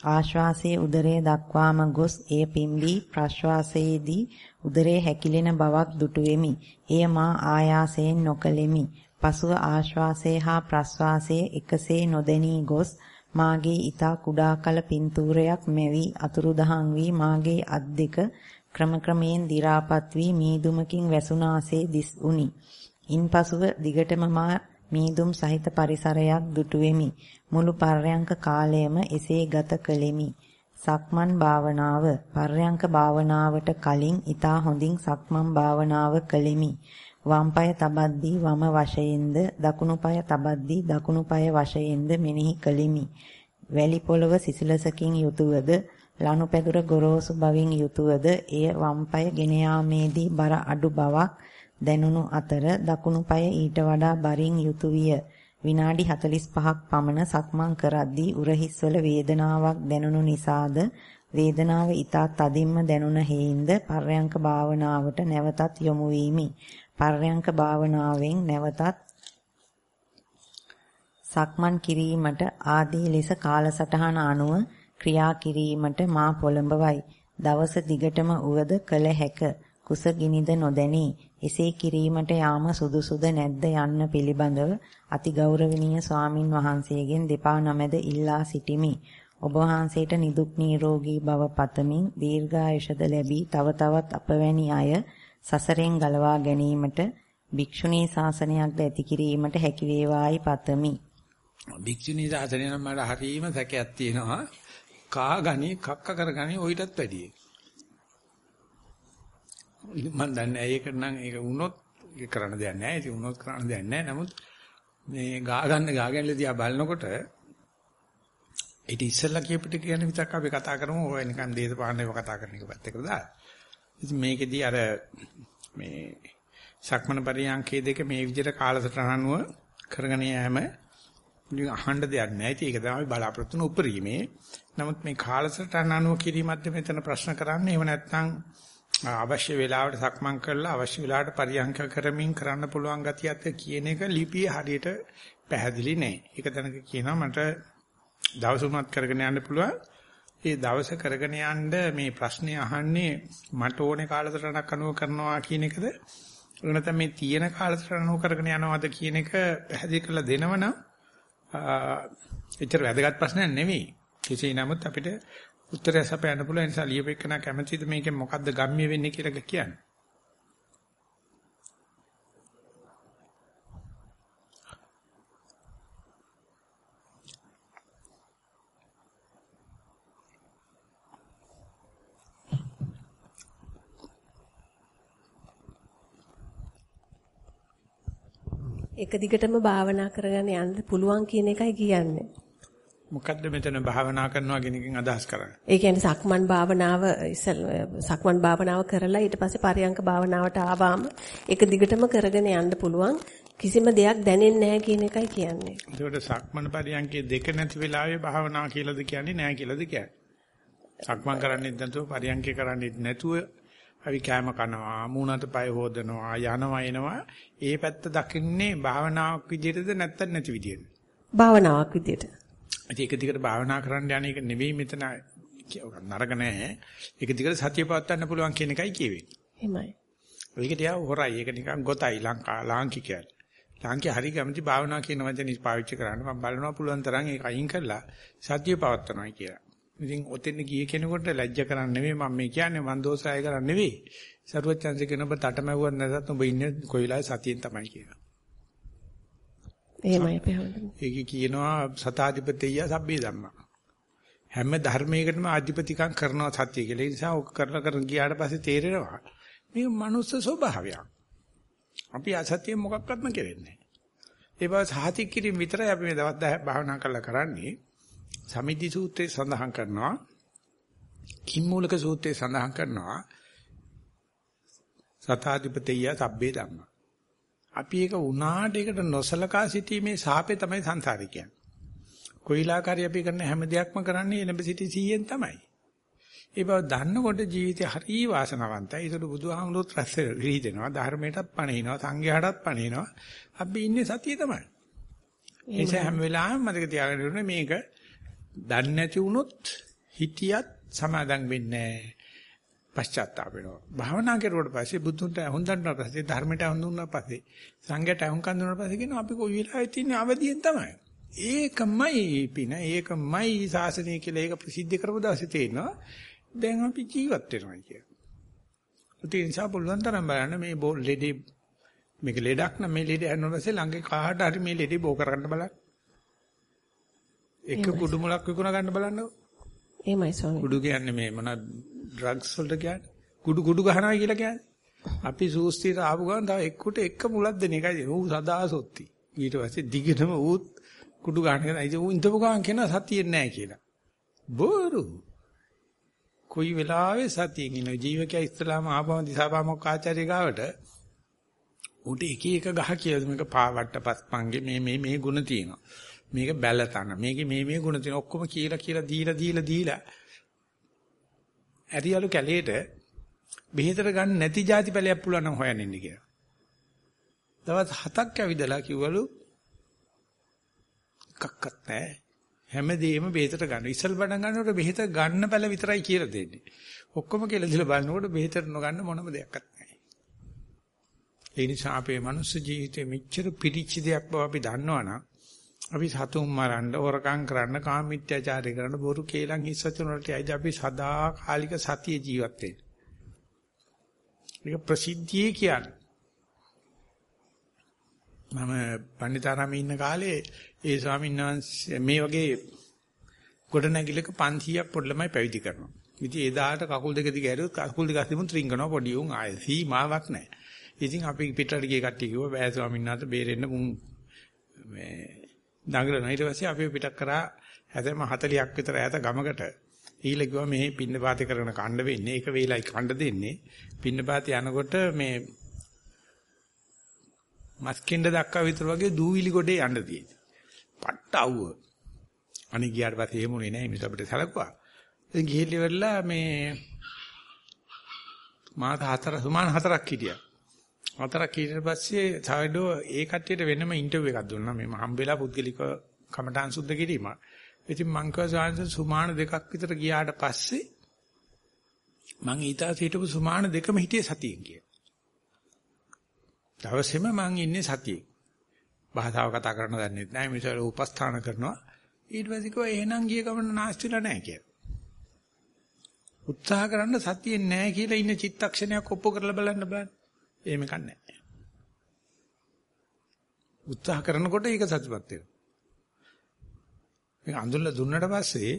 ආශ්වාසයේ උදරයේ දක්වාම ගොස් එය පිම්බී ප්‍රශ්වාසයේදී උදරයේ හැකිලෙන බවක් දුටුවෙමි. එය මා ආයාසයෙන් නොකළෙමි. පසුව ආශ්වාසය හා ප්‍රශ්වාසය එකසේ නොදැනී ගොස් මාගේ ඊතා කුඩා කල පින්තූරයක් මැවි අතුරුදහන් වී මාගේ අත් දෙක ක්‍රමක්‍රමයෙන් දි รา පත් වී මීදුමකින් වැසුනාසේ දිස් උනි. ඉන්පසුව දිගටම මා මීදුම් සහිත පරිසරයක් දුටුවෙමි. මුළු පර්යංක කාලයම එසේ ගත කළෙමි. සක්මන් භාවනාව පර්යංක භාවනාවට කලින් ඊතා හොඳින් සක්මන් භාවනාව කළෙමි. වම් පාය තබද්දී වම වශයෙන්ද දකුණු පාය තබද්දී දකුණු පාය වශයෙන්ද මෙනෙහි කළෙමි. වැලි පොළව සිසිලසකින් යුතුවද ලනුපැදුර ගොරෝසු බවින් යුතුවද එය වම් පාය ගෙන යාමේදී බර අඩු බවක් දැනුණු අතර දකුණු පාය ඊට වඩා බරින් යුතු විය. විනාඩි 45ක් පමණ සක්මන් කරද්දී උරහිස්වල වේදනාවක් දැනුණු නිසාද වේදනාව ඊටත් තදින්ම දැනුණ හේින්ද පර්යංක භාවනාවට නැවතත් යොමු වීමි. පර්යංක භාවනාවෙන් නැවතත් සක්මන් කිරීමට ආදී ලෙස කාලසටහන අනුව ක්‍රියා කිරීමට මා පොළඹවයි. දවස දිගටම උවද කළ හැක. කුසගිනිද නොදැනී. එසේ කිරීමට යාම සුදුසුද නැද්ද යන්න පිළිබඳව අතිගෞරවනීය ස්වාමින් වහන්සේගෙන් දෙපා නමැද ඉල්ලා සිටිමි. ඔබ වහන්සේට නිදුක් නිරෝගී භව පතමින් දීර්ඝායුෂද ලැබී තව තවත් අපවැනි අය සසරෙන් ගලවා ගැනීමට භික්ෂුණී ශාසනයක්ද ඇති කිරීමට හැකි වේවායි පතමි. භික්ෂුණී ශාසනය නම් මට හරීම සැකයක් තියෙනවා. කා ගනි කක්ක කරගනි ඔయితත් වැඩියි. මම දන්නේ ඒක නම් ඒක වුණොත් ඒක කරන්න දෙයක් නැහැ. ඉතින් වුණොත් කරන්න දෙයක් නැහැ. නමුත් මේ ගා ගන්න ගා ගැනලා දිහා බලනකොට ඊට ඉස්සෙල්ලා කියපිට කියන විතක් අපි කතා කරමු. ඔය නිකන් දේශපාලනේව කතා කරන එක පැත්තකට දාලා. ඉතින් මේකෙදී අර මේ සක්මන පරියන්කේ දෙක මේ විදිහට කාලසටහනුව කරගෙන යෑම අහන්න දෙයක් නැහැ. ඉතින් ඒක තමයි බලාපොරොත්තු වෙන උපරිමේ. නමුත් මේ කාලසටහන අනුව කිරීමත් මෙතන ප්‍රශ්න කරන්නේ. එහෙම නැත්නම් අවශ්‍ය වෙලාවට සක්මන් කරලා අවශ්‍ය වෙලාවට පරියන්ක කරමින් කරන්න පුළුවන් ගතියත් කියන එක ලිපියේ හරියට පැහැදිලි නැහැ. ඒක තැනක කියනවා මට දවස් උනත් කරගෙන යන්න පුළුවන්. ඒ දවස කරගෙන යන්න මේ ප්‍රශ්නේ අහන්නේ මට ඕනේ කාලසටහනක් අනුව කරනවා කියන එකද? නැත්නම් මේ තියෙන කාලසටහන අනුව කරගෙන යනවද කියන එක පැහැදිලි කරලා දෙනවනම් එච්චර වැදගත් ප්‍රශ්නයක් නෙවෙයි. කෙසේ නමුත් අපිට උත්තරය සපයන්න පුළුවන් නිසා ලියපෙකන කැමැතිද මේකෙන් මොකද්ද ගම්ම්‍ය වෙන්නේ කියලා කියන්නේ. එක දිගටම භාවනා කරගෙන යන්න පුළුවන් කියන එකයි කියන්නේ. මොකද්ද මෙතන භාවනා කරනවා කියන එකෙන් අදහස් කරන්නේ? ඒ කියන්නේ සක්මන් භාවනාව සක්මන් භාවනාව කරලා ඊට පස්සේ පරියංක භාවනාවට ආවම එක දිගටම කරගෙන යන්න පුළුවන් කිසිම දෙයක් දැනෙන්නේ නැහැ කියන එකයි කියන්නේ. ඒකට සක්මන් පරියංකේ දෙක නැති වෙලාවේ භාවනා කියලාද කියන්නේ නැහැ කියලාද කියන්නේ? සක්මන් කරන්නේත් නැතුව පරියංකේ කරන්නේත් නැතුව අපි කෑම කනවා මූණට පය හොදනවා යනවා එනවා ඒ පැත්ත දකින්නේ භාවනාවක් විදිහටද නැත්නම් නැති විදිහටද භාවනාවක් විදිහට ඒක දිගට භාවනා කරන්න යන එක නෙවෙයි මෙතන නරක නැහැ. ඒක දිගට සතිය පවත්වන්න පුළුවන් කියන එකයි කියවෙන්නේ. එහෙමයි. ඒක තියා හොරයි. ඒක නිකන් ගොතයි ලංකා ලාංකිකයන් ලාංකික හරි කැමති භාවනා කියන වචනේ පාවිච්චි කරන්න මම බලනවා පුළුවන් තරම් ඒක අයින් කරලා සතිය පවත්වනවා කියලා. ඉතින් ඔතෙන් ගිය කෙනෙකුට ලැජ්ජ කරන්න නෙමෙයි මම මේ කියන්නේ. මන් දෝෂය කරන්න නෙවෙයි. සරුවචන්සි කියන ඔබ තටමැව්වත් නැතත් ඔබ ඉන්නේ කොයි වෙලාවෙ සතියෙන් තමයි කියලා. එහෙමයි අපි හවුද. ඒකේ කියනවා සතාධිපතිය සබ්බේ ධම්මා. හැම ධර්මයකටම ආධිපතිකම් කරනවා සත්‍ය කියලා. ඒ නිසා ඔක කරලා කරන ගියාට පස්සේ තේරෙනවා මේක මනුස්ස ස්වභාවයක්. අපි අසත්‍ය මොකක්වත්ම කෙරෙන්නේ නැහැ. ඒ බව සාහිතික කිරීම විතරයි අපි මේ දවස් 10 භාවනා කරලා කරන්නේ. සමිද්ධි සූත්‍රයේ සඳහන් කරනවා කිම්මූලක සූත්‍රයේ සඳහන් කරනවා සතාධිපතිය සබ්බේ ධම්මා. අපි ඒක උනාට ඒකට නොසලකා සිටීමේ සාපේ තමයි සංසාරේ කියන්නේ. කොයිලාකාරී අපි කරන හැම දෙයක්ම කරන්නේ එළඹ සිටි 100ෙන් තමයි. ඒ බව දන්නකොට ජීවිතේ හරි වාසනාවන්තයි. ඒකට බුදුහාමුදුරුවෝ රැස් රීදෙනවා, ධර්මයටත් පණිනවා, සංඝයාටත් පණිනවා. අපි ඉන්නේ සතියේ තමයි. ඒ නිසා හැම වෙලාවෙම මතක තියාගන්න ඕනේ මේක දන්නේ නැති වුණොත් හිතියත් සමාදම් වෙන්නේ නැහැ. පශ්චාත්තාප වෙනවා. භාවනා කරුවට පස්සේ බුදුන්ට හොඳන්නා පස්සේ ධර්මයට හඳුන්නා පස්සේ සංඝයට හුම්කන් දුන්නා පස්සේ කියනවා අපි කොයි වෙලාවෙත් ඉන්නේ අවදියෙන් තමයි. ඒකමයි පින ඒකමයි සාසනය කියලා ඒක ප්‍රසිද්ධ කරපු දවසේ තේරෙනවා. දැන් අපි ජීවත් වෙනවා කියලා. ඒ නිසා පුළුවන් තරම් බලන්න මේ ලෙඩේ මේක ලෙඩක් නම් මේ ලෙඩ හැදුණා පස්සේ ළඟේ කාට හරි මේ ලෙඩේ බෝ කරගන්න බලන්න. එක කුඩු මුලක් විකුණ ගන්න බලන්නකො. එහෙමයි ස්වාමී. කුඩු කියන්නේ මේ මොනවද ඩ්‍රග්ස් වලට කියන්නේ? කුඩු කුඩු ගහනවා කියලා කියන්නේ. අපි සූස්තියට ආපු ගමන් තව එක්කට එක මුලක් දෙන එකයි. ඌ සදා සොත්ති. ඊට පස්සේ දිගටම ඌත් කුඩු ගන්න කෙනා ඉතින් ඌ ඉඳපු ගමන් කෙනා සතියේ නැහැ කියලා. බොරු. කොයි වෙලාවෙ සතියෙන් ඉන්න ජීවකයා ඉස්ලාම ආපම දිසාපාමොක් ආචාර්ය ගාවට උට එක එක ගහ කියලා මේක පාවට්ට පස්පංගේ මේ මේ මේ ಗುಣ තියෙනවා. මේක බැලතන. මේකේ මේ මේ ගුණ තියෙන ඔක්කොම කියලා කියලා දීලා දීලා දීලා ඇරියලු කැලේට බෙහෙතර ගන්න නැති જાති පැලයක් පුළුවන් නම් හොයන්න ඉන්න කියලා. දවස් හතක් ඇවිදලා කිව්වලු එකක්වත් නැහැ. හැමදේම බෙහෙතට ගන්න. ඉසල් බඩ ගන්නකොට බෙහෙත ගන්න පැල විතරයි කියලා දෙන්නේ. ඔක්කොම කියලා දීලා බලනකොට බෙහෙතට නොගන්න මොනම දෙයක්වත් නැහැ. ඒ නිසා අපේ මනුස්ස ජීවිතේ මෙච්චර පිරිච්ච දෙයක් බව අපි දන්නවනම් අපි සතුන් මරන්න, හොරකම් කරන්න, කාමීත්‍යාචාරය කරන්න, බොරු කේලම් හිස්සචන වලට ඇයිද අපි සදා කාලික සතිය ජීවත් වෙන්නේ. මේක ප්‍රසිද්ධියේ කියන්නේ. මම පණ්ඩිතාරාමේ ඉන්න කාලේ ඒ ස්වාමීන් වහන්සේ මේ වගේ ගොඩනැගිල්ලක 500ක් පොඩි ළමයි පැවිදි කරනවා. ඉතින් එදාට කකුල් දෙක දිග ඇරියොත් කකුල් දෙක අස්තිමුත් රින්ගනවා පොඩි උන් ආයෙ සීමාවක් නැහැ. ඉතින් අපි පිටරට ගිය කට්ටිය කිව්වා බෑ ස්වාමීන් වහන්සේ බේරෙන්න මුන් මේ දඟලන ඊට පස්සේ අපි පිටක් කරා හැදෙම 40ක් විතර ඈත ගමකට. ඊළ කිව්වා මෙහි පින්න පාතේ කරන කණ්ඩ වෙන්නේ. ඒක වේලයි කණ්ඩ දෙන්නේ. පින්න පාතේ යනකොට මේ මස්කින්ද දක්වා විතර වගේ දූවිලි ගොඩේ යන්න තියෙන්නේ පට්ට අවුව අනේ ගියාට පස්සේ එහෙමුනේ නැහැ මිස අපිට සැලකුවා. ඉතින් ගිහිල්ලා ඉවරලා මේ මාස හතර සුමාන හතරක් හිටියා. හතරක් ඊට පස්සේ සායඩෝ ඒ කට්ටියට වෙනම ඉන්ටර්විව් එකක් දුන්නා මේ හම්බෙලා පුද්ගලික කමටහන් සුද්ධ කිරීම. ඉතින් මං කිව්වා සායන්ස සුමාන දෙකක් විතර ගියාට පස්සේ මං ඊටාස හිටපු සුමාන දෙකම හිටියේ සතියෙන් කියලා. දවසෙම මං ඉන්නේ සතියේ. භාෂාව කතා කරන්න දන්නේ නැහැ මිසල උපස්ථාන කරනවා. ඊට පස්සේ කිව්වා එහෙනම් ගිය ගමන නාස්තිලා නැහැ කියලා. උත්සාහ කරන්න සතියේ නැහැ කියලා ඉන්න චිත්තක්ෂණයක් ඔප්පු කරලා බලන්න බලන්න. එහෙම කන්නේ උත්සාහ කරනකොට ඒක සතුටුපත් වෙනවා. මේක අඳුල්ලා දුන්නට පස්සේ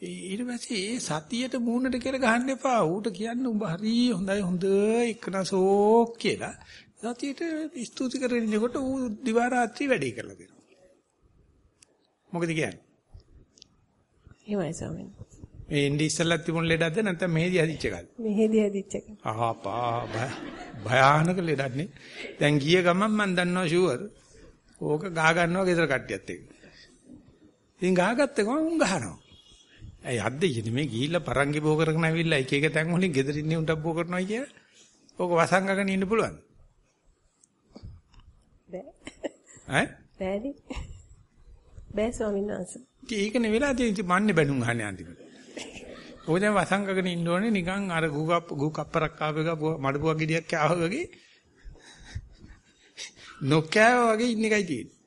ඊට පස්සේ ඒ සතියට මූණට කියලා ගහන්න එපා. ඌට කියන්න උඹ හරි හොඳයි හොඳ එක්කනසෝ කියලා. සතියට ස්තුති කරගෙන ඉන්නකොට ඌ දිවා රාත්‍රී වැඩේ කරලා දෙනවා. මොකද කියන්නේ? එහෙමයි ස්වාමීන් මේ ඉන්දි ඉස්සල්ලත් තිබුණ ලෙඩක්ද නැත්නම් මෙහෙදි හදිච්ච එකක්ද? මෙහෙදි හදිච්ච එක. ආපා භයානක ලෙඩක්නේ. දැන් ගිය ගමන් මම දන්නවා ෂුවර්. ඕක ගහ ගන්නවා ගෙදර කට්ටියත් එක්ක. ඉතින් ගහගත්ත ගමන් උන් ගහනවා. ඇයි අද්දෙයිද මේ ගිහිල්ලා පරංගි බෝ කරගෙන ආවිල්ලා එක එක තැන් වලින් ගෙදර ඉන්නේ උන්ට බෝ කරනවා කියලා. ඕක වසංගගෙන ඉන්න පුළුවන්. බෑ. ඈ? බෑදි. බෑ ස්වාමීන් වහන්සේ. ඒක නෙවෙලා ඉතින් මන්නේ බැනුම් අහන්නේ අන්තිමට. ඔය දැන් වසංගගෙන ඉන්න ඕනේ නිකන් අර ගුගප් ගු කප්පරක් ආපේක මඩපුවක් ගෙඩියක් ආව වගේ නොකෑව වගේ ඉන්න එකයි තියෙන්නේ.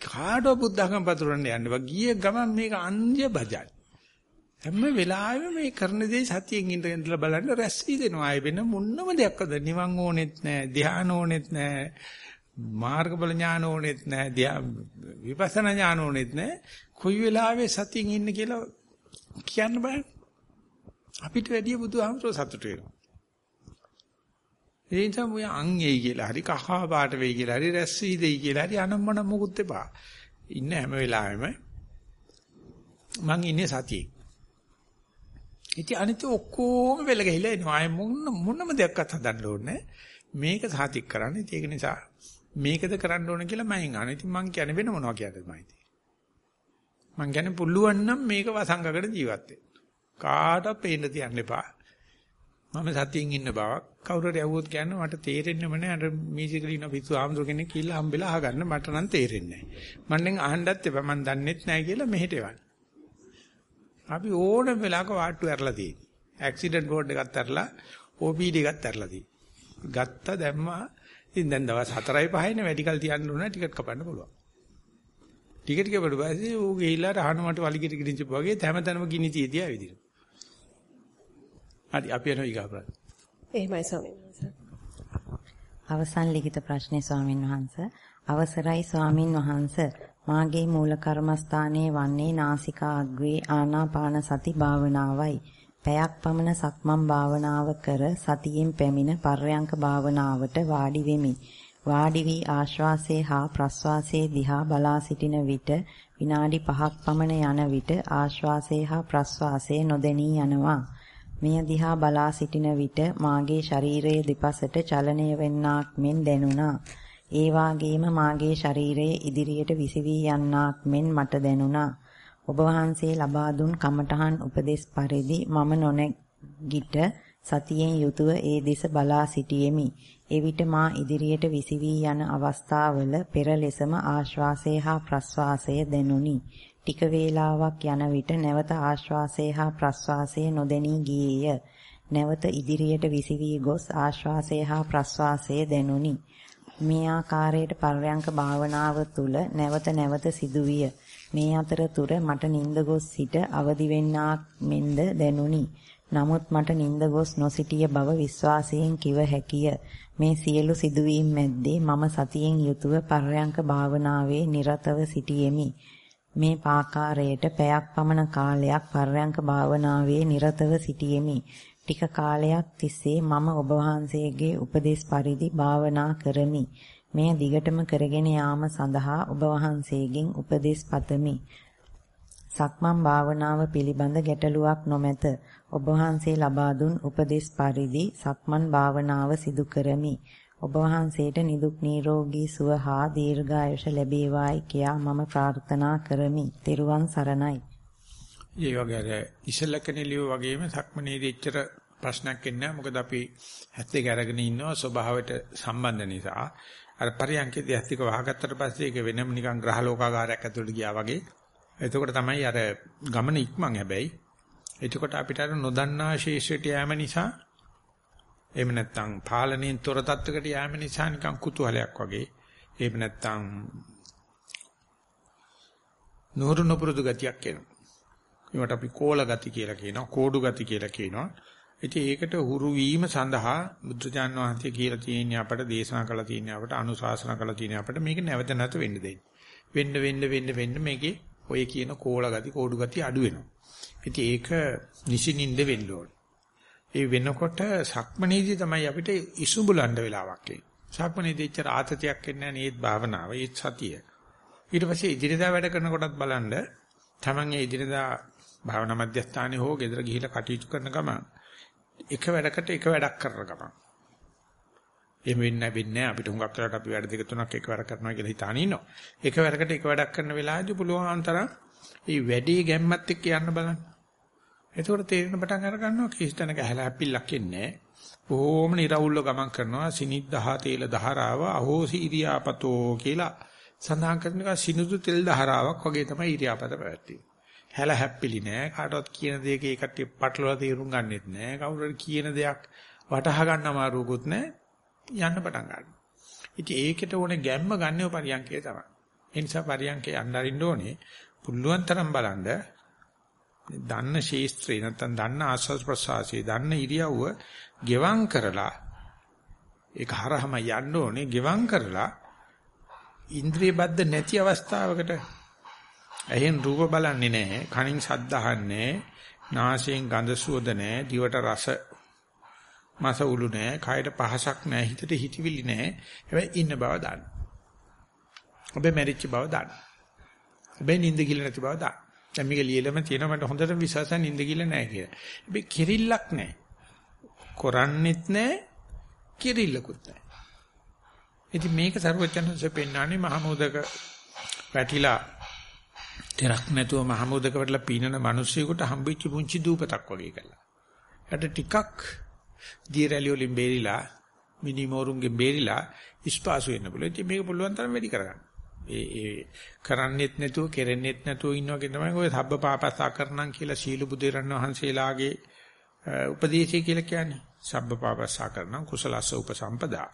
කාටවත් බුද්ධඝම පතුරන්න යන්න බා. ගියේ ගමන් මේක අන්‍ය බජයි. හැම වෙලාවෙම මේ කරන දේ සතියෙන් ඉඳලා බලන්න රැස් වී දෙනවා. ආයෙ වෙන මොන්නම දෙයක්ද නිවන් ඕනෙත් නැහැ, ධ්‍යාන ඕනෙත් නැහැ, මාර්ගබල ඥාන ඕනෙත් නැහැ, විපස්සනා ඥාන ඕනෙත් නැහැ. කොයි වෙලාවෙ සතියෙන් ඉන්න කියලා කියන්න බෑ. අපිට වැඩිය බුදුහාමරෝ සතුට වෙනවා. ඒ නිසා මොය අංගෙයි කියලා හරි කහා පාට වෙයි කියලා හරි රැස් වී දෙයි කියලා හරි අනම්මන මොකුත් එපා. ඉන්න හැම වෙලාවෙම මං ඉන්නේ සතියේ. ඉතින් අනිත් ඔක්කොම වෙල ගහලා එනවා. අය මොන මොනම දෙයක්වත් හදන්න ඕනේ මේක සාතික් කරන්න. ඒක නිසා මේකද කරන්න ඕන කියලා මම අහන. ඉතින් මං කියන්නේ වෙන මොනවා කියන්නද මම ඉතින්. මං කියන්නේ පුළුවන් නම් මේක වසංගකට ජීවත් වෙන්න. කාටවත් පේන්න තියන්න එපා. මම සතියෙන් ඉන්න බවක් කවුරු හරි ඇහුවොත් කියන්න මට තේරෙන්නේම නැහැ අර මියුසිකල් ඉන්න පිස්සු ආම්දුර කෙනෙක් කියලා හම්බෙලා අහගන්න මට නම් තේරෙන්නේ නැහැ. මම දැන් අහන්නත් එපා මම දන්නෙත් නැහැ කියලා මෙහෙට එවන්න. අපි ඕනම වෙලාවක වාට්ටු ඇරලා තියෙන්නේ. ඇක්සිඩන්ට් බෝඩ් එකත් ඇරලා OPD එකත් ඇරලා තියෙන්නේ. ගත්ත දැම්මා. ඉතින් දැන් දවස් 4යි 5යිනේ වැඩිකල් තියන්න ඕන ටිකට් කපන්න පුළුවන්. ටිකට් කපඩ පස්සේ ඌ ගිහිල්ලා රහන මට වලිගෙට ගිනිච්චපු වගේ හැමතැනම ගිනි තියදී ආවිදිනවා. හරි අපි යනවා ඊගා ප්‍රශ්න. එහෙමයි ස්වාමීන් වහන්සේ. අවසන් ලිඛිත ප්‍රශ්නේ ස්වාමින් වහන්සේ අවසරයි ස්වාමින් වහන්සේ මාගේ මූල කර්මස්ථානයේ වන්නේ නාසිකා අග්‍රේ ආනාපාන සති භාවනාවයි. පැයක් පමණ සක්මන් භාවනාව කර සතියෙන් පැමිණ පර්යංක භාවනාවට වාඩි වෙමි. වාඩි වී ආශ්වාසයේ හා ප්‍රශ්වාසයේ දිහා බලා සිටින විට විනාඩි 5ක් පමණ යන විට ආශ්වාසයේ හා ප්‍රශ්වාසයේ නොදෙනී යනවා. මෙය දිහා බලා සිටින විට මාගේ ශරීරයේ දෙපසට චලනය වෙන්නාක් මෙන් දැනුණා. ඒ වාගේම මාගේ ශරීරයේ ඉදිරියට විසිවී යන්නාක් මෙන් මට දැනුණා. ඔබ වහන්සේ ලබා දුන් කමඨහන් උපදේශ පරිදි මම නොනැගිට සතියෙන් යුතුව ඒ දෙස බලා සිටියෙමි. එවිට මා ඉදිරියට විසිවී යන අවස්ථාවල පෙර ලෙසම ආශ්වාසය හා ප්‍රශ්වාසය දැනුනි. ටික වේලාවක් යන විට නැවත ආශ්වාසය හා ප්‍රශ්වාසය නොදැනී ගියේය. නැවත ඉදිරියට විසිවී ගොස් ආශ්වාසය හා ප්‍රශ්වාසය දැනුනි. මේ ආකාරයට පර්යංක භාවනාව තුළ නැවත නැවත සිදුවිය. මේ අතරතුර මට නිින්ද ගොස් සිට අවදි වෙන්නාක් මෙන්ද දැනුනි. නමුත් මට නිින්ද ගොස් නොසිටිය බව විශ්වාසයෙන් කිව හැකිය. මේ සියලු සිදුවීම් මැද්දේ මම සතියෙන් යුතුව පර්යංක භාවනාවේ නිරතව සිටියෙමි. මේ පාකාරයට පැයක් පමණ කාලයක් පර්යංක භාවනාවේ නිරතව සිටියෙමි. ටික කාලයක් තිස්සේ මම ඔබ වහන්සේගේ උපදේශ පරිදි භාවනා කරමි. මෙය දිගටම කරගෙන යාම සඳහා ඔබ වහන්සේගෙන් උපදෙස් පතමි. සක්මන් භාවනාව පිළිබඳ ගැටලුවක් නොමැත. ඔබ වහන්සේ ලබා දුන් උපදෙස් පරිදි සක්මන් භාවනාව සිදු කරමි. ඔබ වහන්සේට නිදුක් නිරෝගී සුව හා දීර්ඝායුෂ ලැබේවායි කියා මම ප්‍රාර්ථනා කරමි. ත්වන් සරණයි. ඒ වගේ ඉසලකනේ ලියෝ වගේම සක්මනේදී එච්චර ප්‍රශ්නයක් එන්නේ නැහැ. මොකද අපි හැත් දෙක අරගෙන ඉන්නවා ස්වභාවයට සම්බන්ධ නිසා. අර පරියන්කේදී ඇස් දෙක වහගත්තට පස්සේ ඒක වෙනම නිකන් ග්‍රහ ලෝකාගාරයක් ඇතුළට ගියා වගේ. එතකොට තමයි අර ගමන ඉක්මන් හැබැයි. එතකොට අපිට අර නොදන්නා ශේෂයට යෑම නිසා එහෙම නැත්නම් පාලනයෙන් තොර තත්වයකට යෑම නිසා නිකන් කුතුහලයක් වගේ. එහෙම නැත්නම් නూరు නොපුරුදු ගතියක් එනවා. ඒවට අපි කෝල ගති කියලා කියනවා, කෝඩු ගති කියලා කියනවා. ඉතින් ඒකට හුරු වීම සඳහා බුදුජාන් වහන්සේ කියලා තියෙන අපට දේශනා කළා තියෙන අපට අනුශාසනා කළා තියෙන අපට මේක නැවත නැවත වෙන්න දෙන්න. වෙන්න වෙන්න වෙන්න වෙන්න මේකේ ඔය කියන කෝල ගති, කෝඩු ගති අඩු වෙනවා. ඉතින් ඒක නිසින්ින්ද වෙන්න ඕනේ. ඒ වෙනකොට සක්මනේදී තමයි අපිට ඉසුඹලන්න වෙලාවක් එන්නේ. සක්මනේදී එච්චර ආතතියක් එන්නේ නැහැ නේත් භාවනාව, ඒත් සතිය. ඊට පස්සේ ඉදිරියදා වැඩ කරනකොටත් බලන්න තමන් ඒ ඉදිරියදා භාවනා මධ්‍යස්ථානයේ හෝ ගෙදර ගිහිල්ලා කටයුතු කරන ගමන් එක වැඩකට එක වැඩක් කරන ගමන් එහෙම වෙන්නේ වෙන්නේ අපිට හුඟක් වෙලාවට අපි වැඩ දෙක තුනක් එක වැඩ කරනවා කියලා හිතාන ඉන්නවා. එක වැඩකට එක වැඩක් කරන වෙලාවදී පුළුවන් තරම් මේ වැඩේ ගැම්මත් එක්ක යන්න බලන්න. එතකොට තේරෙන පටන් අර ගන්නවා කිසිතැනක හැල හැපිල්ලක් එන්නේ බොහොම නිර්වුල්ව ගමන් කරනවා සිනිද්දහ තේල ධාරාව අහෝසි ඉරියාපතෝ කියලා සඳහන් කරනවා සිනුදු තෙල් ධාරාවක් වගේ තමයි ඉරියාපත පැවැත්වෙන්නේ. හැල හැප්පිලි නෑ කාටවත් කියන දෙයක ඒ කට්ටිය පටලවලා තේරුම් ගන්නෙත් නෑ කවුරුහරි කියන දෙයක් වටහා ගන්න අමාරුකුත් නෑ යන්න පටන් ගන්නවා. ඉතින් ඒකට ඕනේ ගැම්ම ගන්නව පරියන්කේ තමයි. ඒ නිසා පරියන්කේ අnderින්න ඕනේ. පුළුවන් තරම් බලන්න දන්න ශේස්ත්‍රේ නැත්නම් දන්න ආස්වාද ප්‍රසආසී දන්න ඉරියව්ව ගෙවම් කරලා ඒක හරහම යන්න ඕනේ ගෙවම් කරලා ඉන්ද්‍රිය බද්ධ නැති අවස්ථාවකට එහෙන් රූප බලන්නේ නැහැ කනින් ශබ්ද අහන්නේ නාසයෙන් ගඳ සුවඳ නැහැ දිවට රස මස උළු නැහැ කයට පහසක් නැහැ හිතට හිතවිලි නැහැ හැබැයි ඉන්න බව දන්න. ඔබේ මැරිච්ච බව දන්න. ඔබේ නිින්ද කිල නැති බව දන්න. දැන් මේක ලියලම තියෙනවා මට හොඳට විශ්වාසයි නිින්ද කිල නැහැ කියලා. හැබැයි කිරිල්ලක් නැහැ. කරන්නෙත් නැහැ කිරිල්ලකුත් නැහැ. ඉතින් මේක සර්වචනන්සේ පෙන්වන්නේ මහමෝදක වැටිලා තරක් නැතුව මහමෝදක වැටලා පීනන මිනිස්සුෙකුට හම්බෙච්ච පුංචි දූපතක් වගේ කළා. යට ටිකක් දියරැලි වලින් බේරිලා මිනිමෝරුන්ගෙන් බේරිලා ඉස්පාසු වෙන්න පුළුවන්. ඉතින් මේක පුළුවන් තරම් වැඩි කරගන්න. ඒ ඒ කරන්නෙත් නැතුව කෙරෙන්නෙත් නැතුව ඉන්න වගේ තමයි ඔය සබ්බ පාපස්සා කරනම් කියලා සීල බුදුරන් වහන්සේලාගේ උපදේශය කියලා කියන්නේ. සබ්බ පාපස්සා කරනම් කුසලස්ස උපසම්පදා.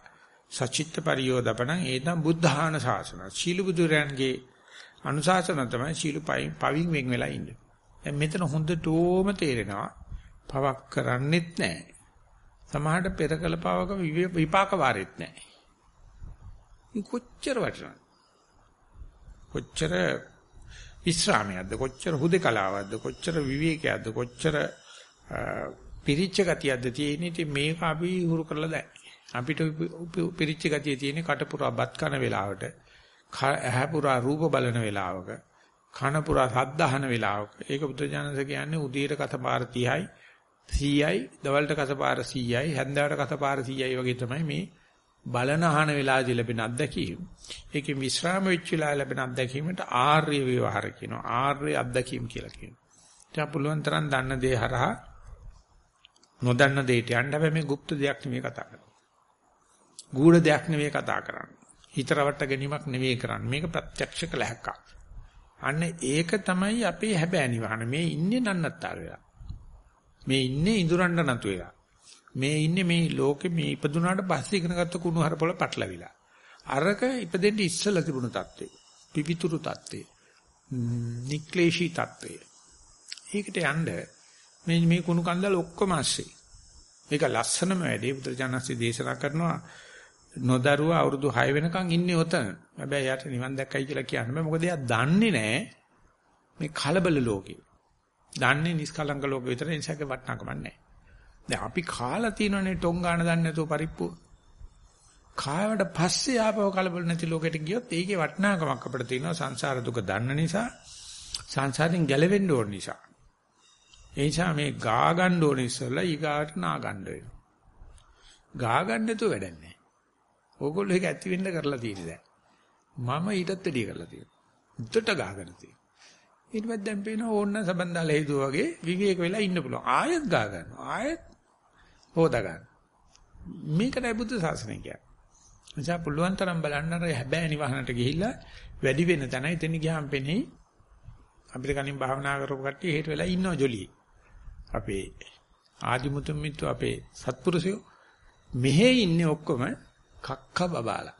සචිත්ත පරියෝදපණං ඒතම් බුද්ධාන ශාසන. සීල බුදුරන්ගේ අනුශාසන තමයි සීල පවින් වෙන් වෙලා ඉන්නේ. දැන් මෙතන හොඳටම තේරෙනවා පවක් කරන්නෙත් නැහැ. සමහරට පෙර කළ පවක විපාක වාරෙත් නැහැ. කොච්චර වටිනවද? කොච්චර විශ්‍රාමයක්ද කොච්චර හුදකලාවක්ද කොච්චර විවේකයක්ද කොච්චර පිරිච්ච ගතියක්ද තියෙන්නේ. ඉතින් මේක අපි හුරු කරලා දැන්. අපිට පිරිච්ච ගතිය තියෙන්නේ කට පුරා බත් කන වෙලාවට ඇහැ පුරා රූප බලන වෙලාවක කන පුරා ශබ්ද අහන වෙලාවක. ඒක බුදුජානක කියන්නේ උදේට කතපාර 30යි 100යි දවල්ට කතපාර 100යි හැන්දෑවට කතපාර 100යි වගේ තමයි මේ බලන අහන වෙලාවදී ලැබෙන අත්දැකීම ඒකෙන් විශ්‍රාම වෙච්ච වෙලාව ලැබෙන අත්දැකීමට ආර්ය විවහාර කියනවා ආර්ය අත්දැකීම් කියලා කියනවා දැන් පුළුවන් තරම් දන්න දේ හරහා නොදන්න දෙයට යන්න හැබැයි මේ গুপ্ত දෙයක් නෙමෙයි කතා කරන්නේ ගූඪ දෙයක් නෙමෙයි කතා කරන්නේ හිතරවට ගැනීමක් නෙමෙයි කරන්නේ මේක ප්‍රත්‍යක්ෂ කලහක්ක් අන්න ඒක තමයි අපේ හැබෑ නිවහන මේ ඉන්නේ නන්නත්තර වෙලා මේ ඉන්නේ ඉඳුරන්න නතු වෙලා මේ ඉන්නේ මේ ලෝකෙ මේ ඉපදුනාට පස්සේ ඉගෙන ගත්ත කුණු හරපොල පැටලවිලා. අරක ඉපදෙන්න ඉස්සලා තිබුණු தත්ත්වේ. පිපිතුරු தත්ත්වේ. නික්ලේශී தත්ත්වේ. ඒකට යන්න මේ මේ කුණු කන්දල් ඔක්කොම ASCII. මේක ලස්සනම වැඩේ බුදුරජාණන්සේ දේශනා කරනවා. නොදරුව අවුරුදු 6 වෙනකන් ඉන්නේ ඔතන. හැබැයි යාට නිවන් දැක්කයි කියලා කියන්න බෑ. මොකද එයා දන්නේ නෑ මේ කලබල ලෝකේ. දන්නේ නිස්කලංක ලෝකේ විතර එනිසාක වටනකම නැහැ. දැන් අපි කාලා තියෙනනේ ටොං ගන්න දන්නේ නැතුව පරිප්පු. කායවට පස්සේ ආපව කලබල නැති ලෝකෙට ගියොත් ඒකේ වටිනාකමක් අපිට තියෙනවා සංසාර දුක දන්න නිසා සංසාරයෙන් ගැලවෙන්න ඕන නිසා. ඒ නිසා මේ ගා ගන්න ඕන ඉස්සෙල්ලා ඊගාට නා ගන්න වෙනවා. ගා ගන්න නැතුව වැඩක් නැහැ. ඕගොල්ලෝ ඒක ඇති වෙන්න කරලා තියෙන්නේ දැන්. මම ඊටත් වැඩි කරලා තියෙනවා. උඩට ගාගෙන තියෙනවා. ඊට පස්සේ දැන් පේනවා ඕන්න සබන්දාල හේතුව වගේ විවේක වෙලා ඉන්න පුළුවන්. ආයෙත් ගා ගන්නවා. ආයෙත් හොදා ගන්න. මේකටයි බුද්ධ ශාසනය කියන්නේ. එනිසා පුළුවන් තරම් බලන්න අර හැබෑ නිවහනට ගිහිල්ලා වැඩි වෙන තැන එතන ගියාම පෙනේ අපිට කලින් භාවනා කරපු කට්ටිය හේතු වෙලා ඉන්නව ජොලියේ. අපේ ආදිමුතුන් මිත්තු අපේ සත්පුරුෂයෝ මෙහෙ ඉන්නේ ඔක්කොම කක්ක බබාලා.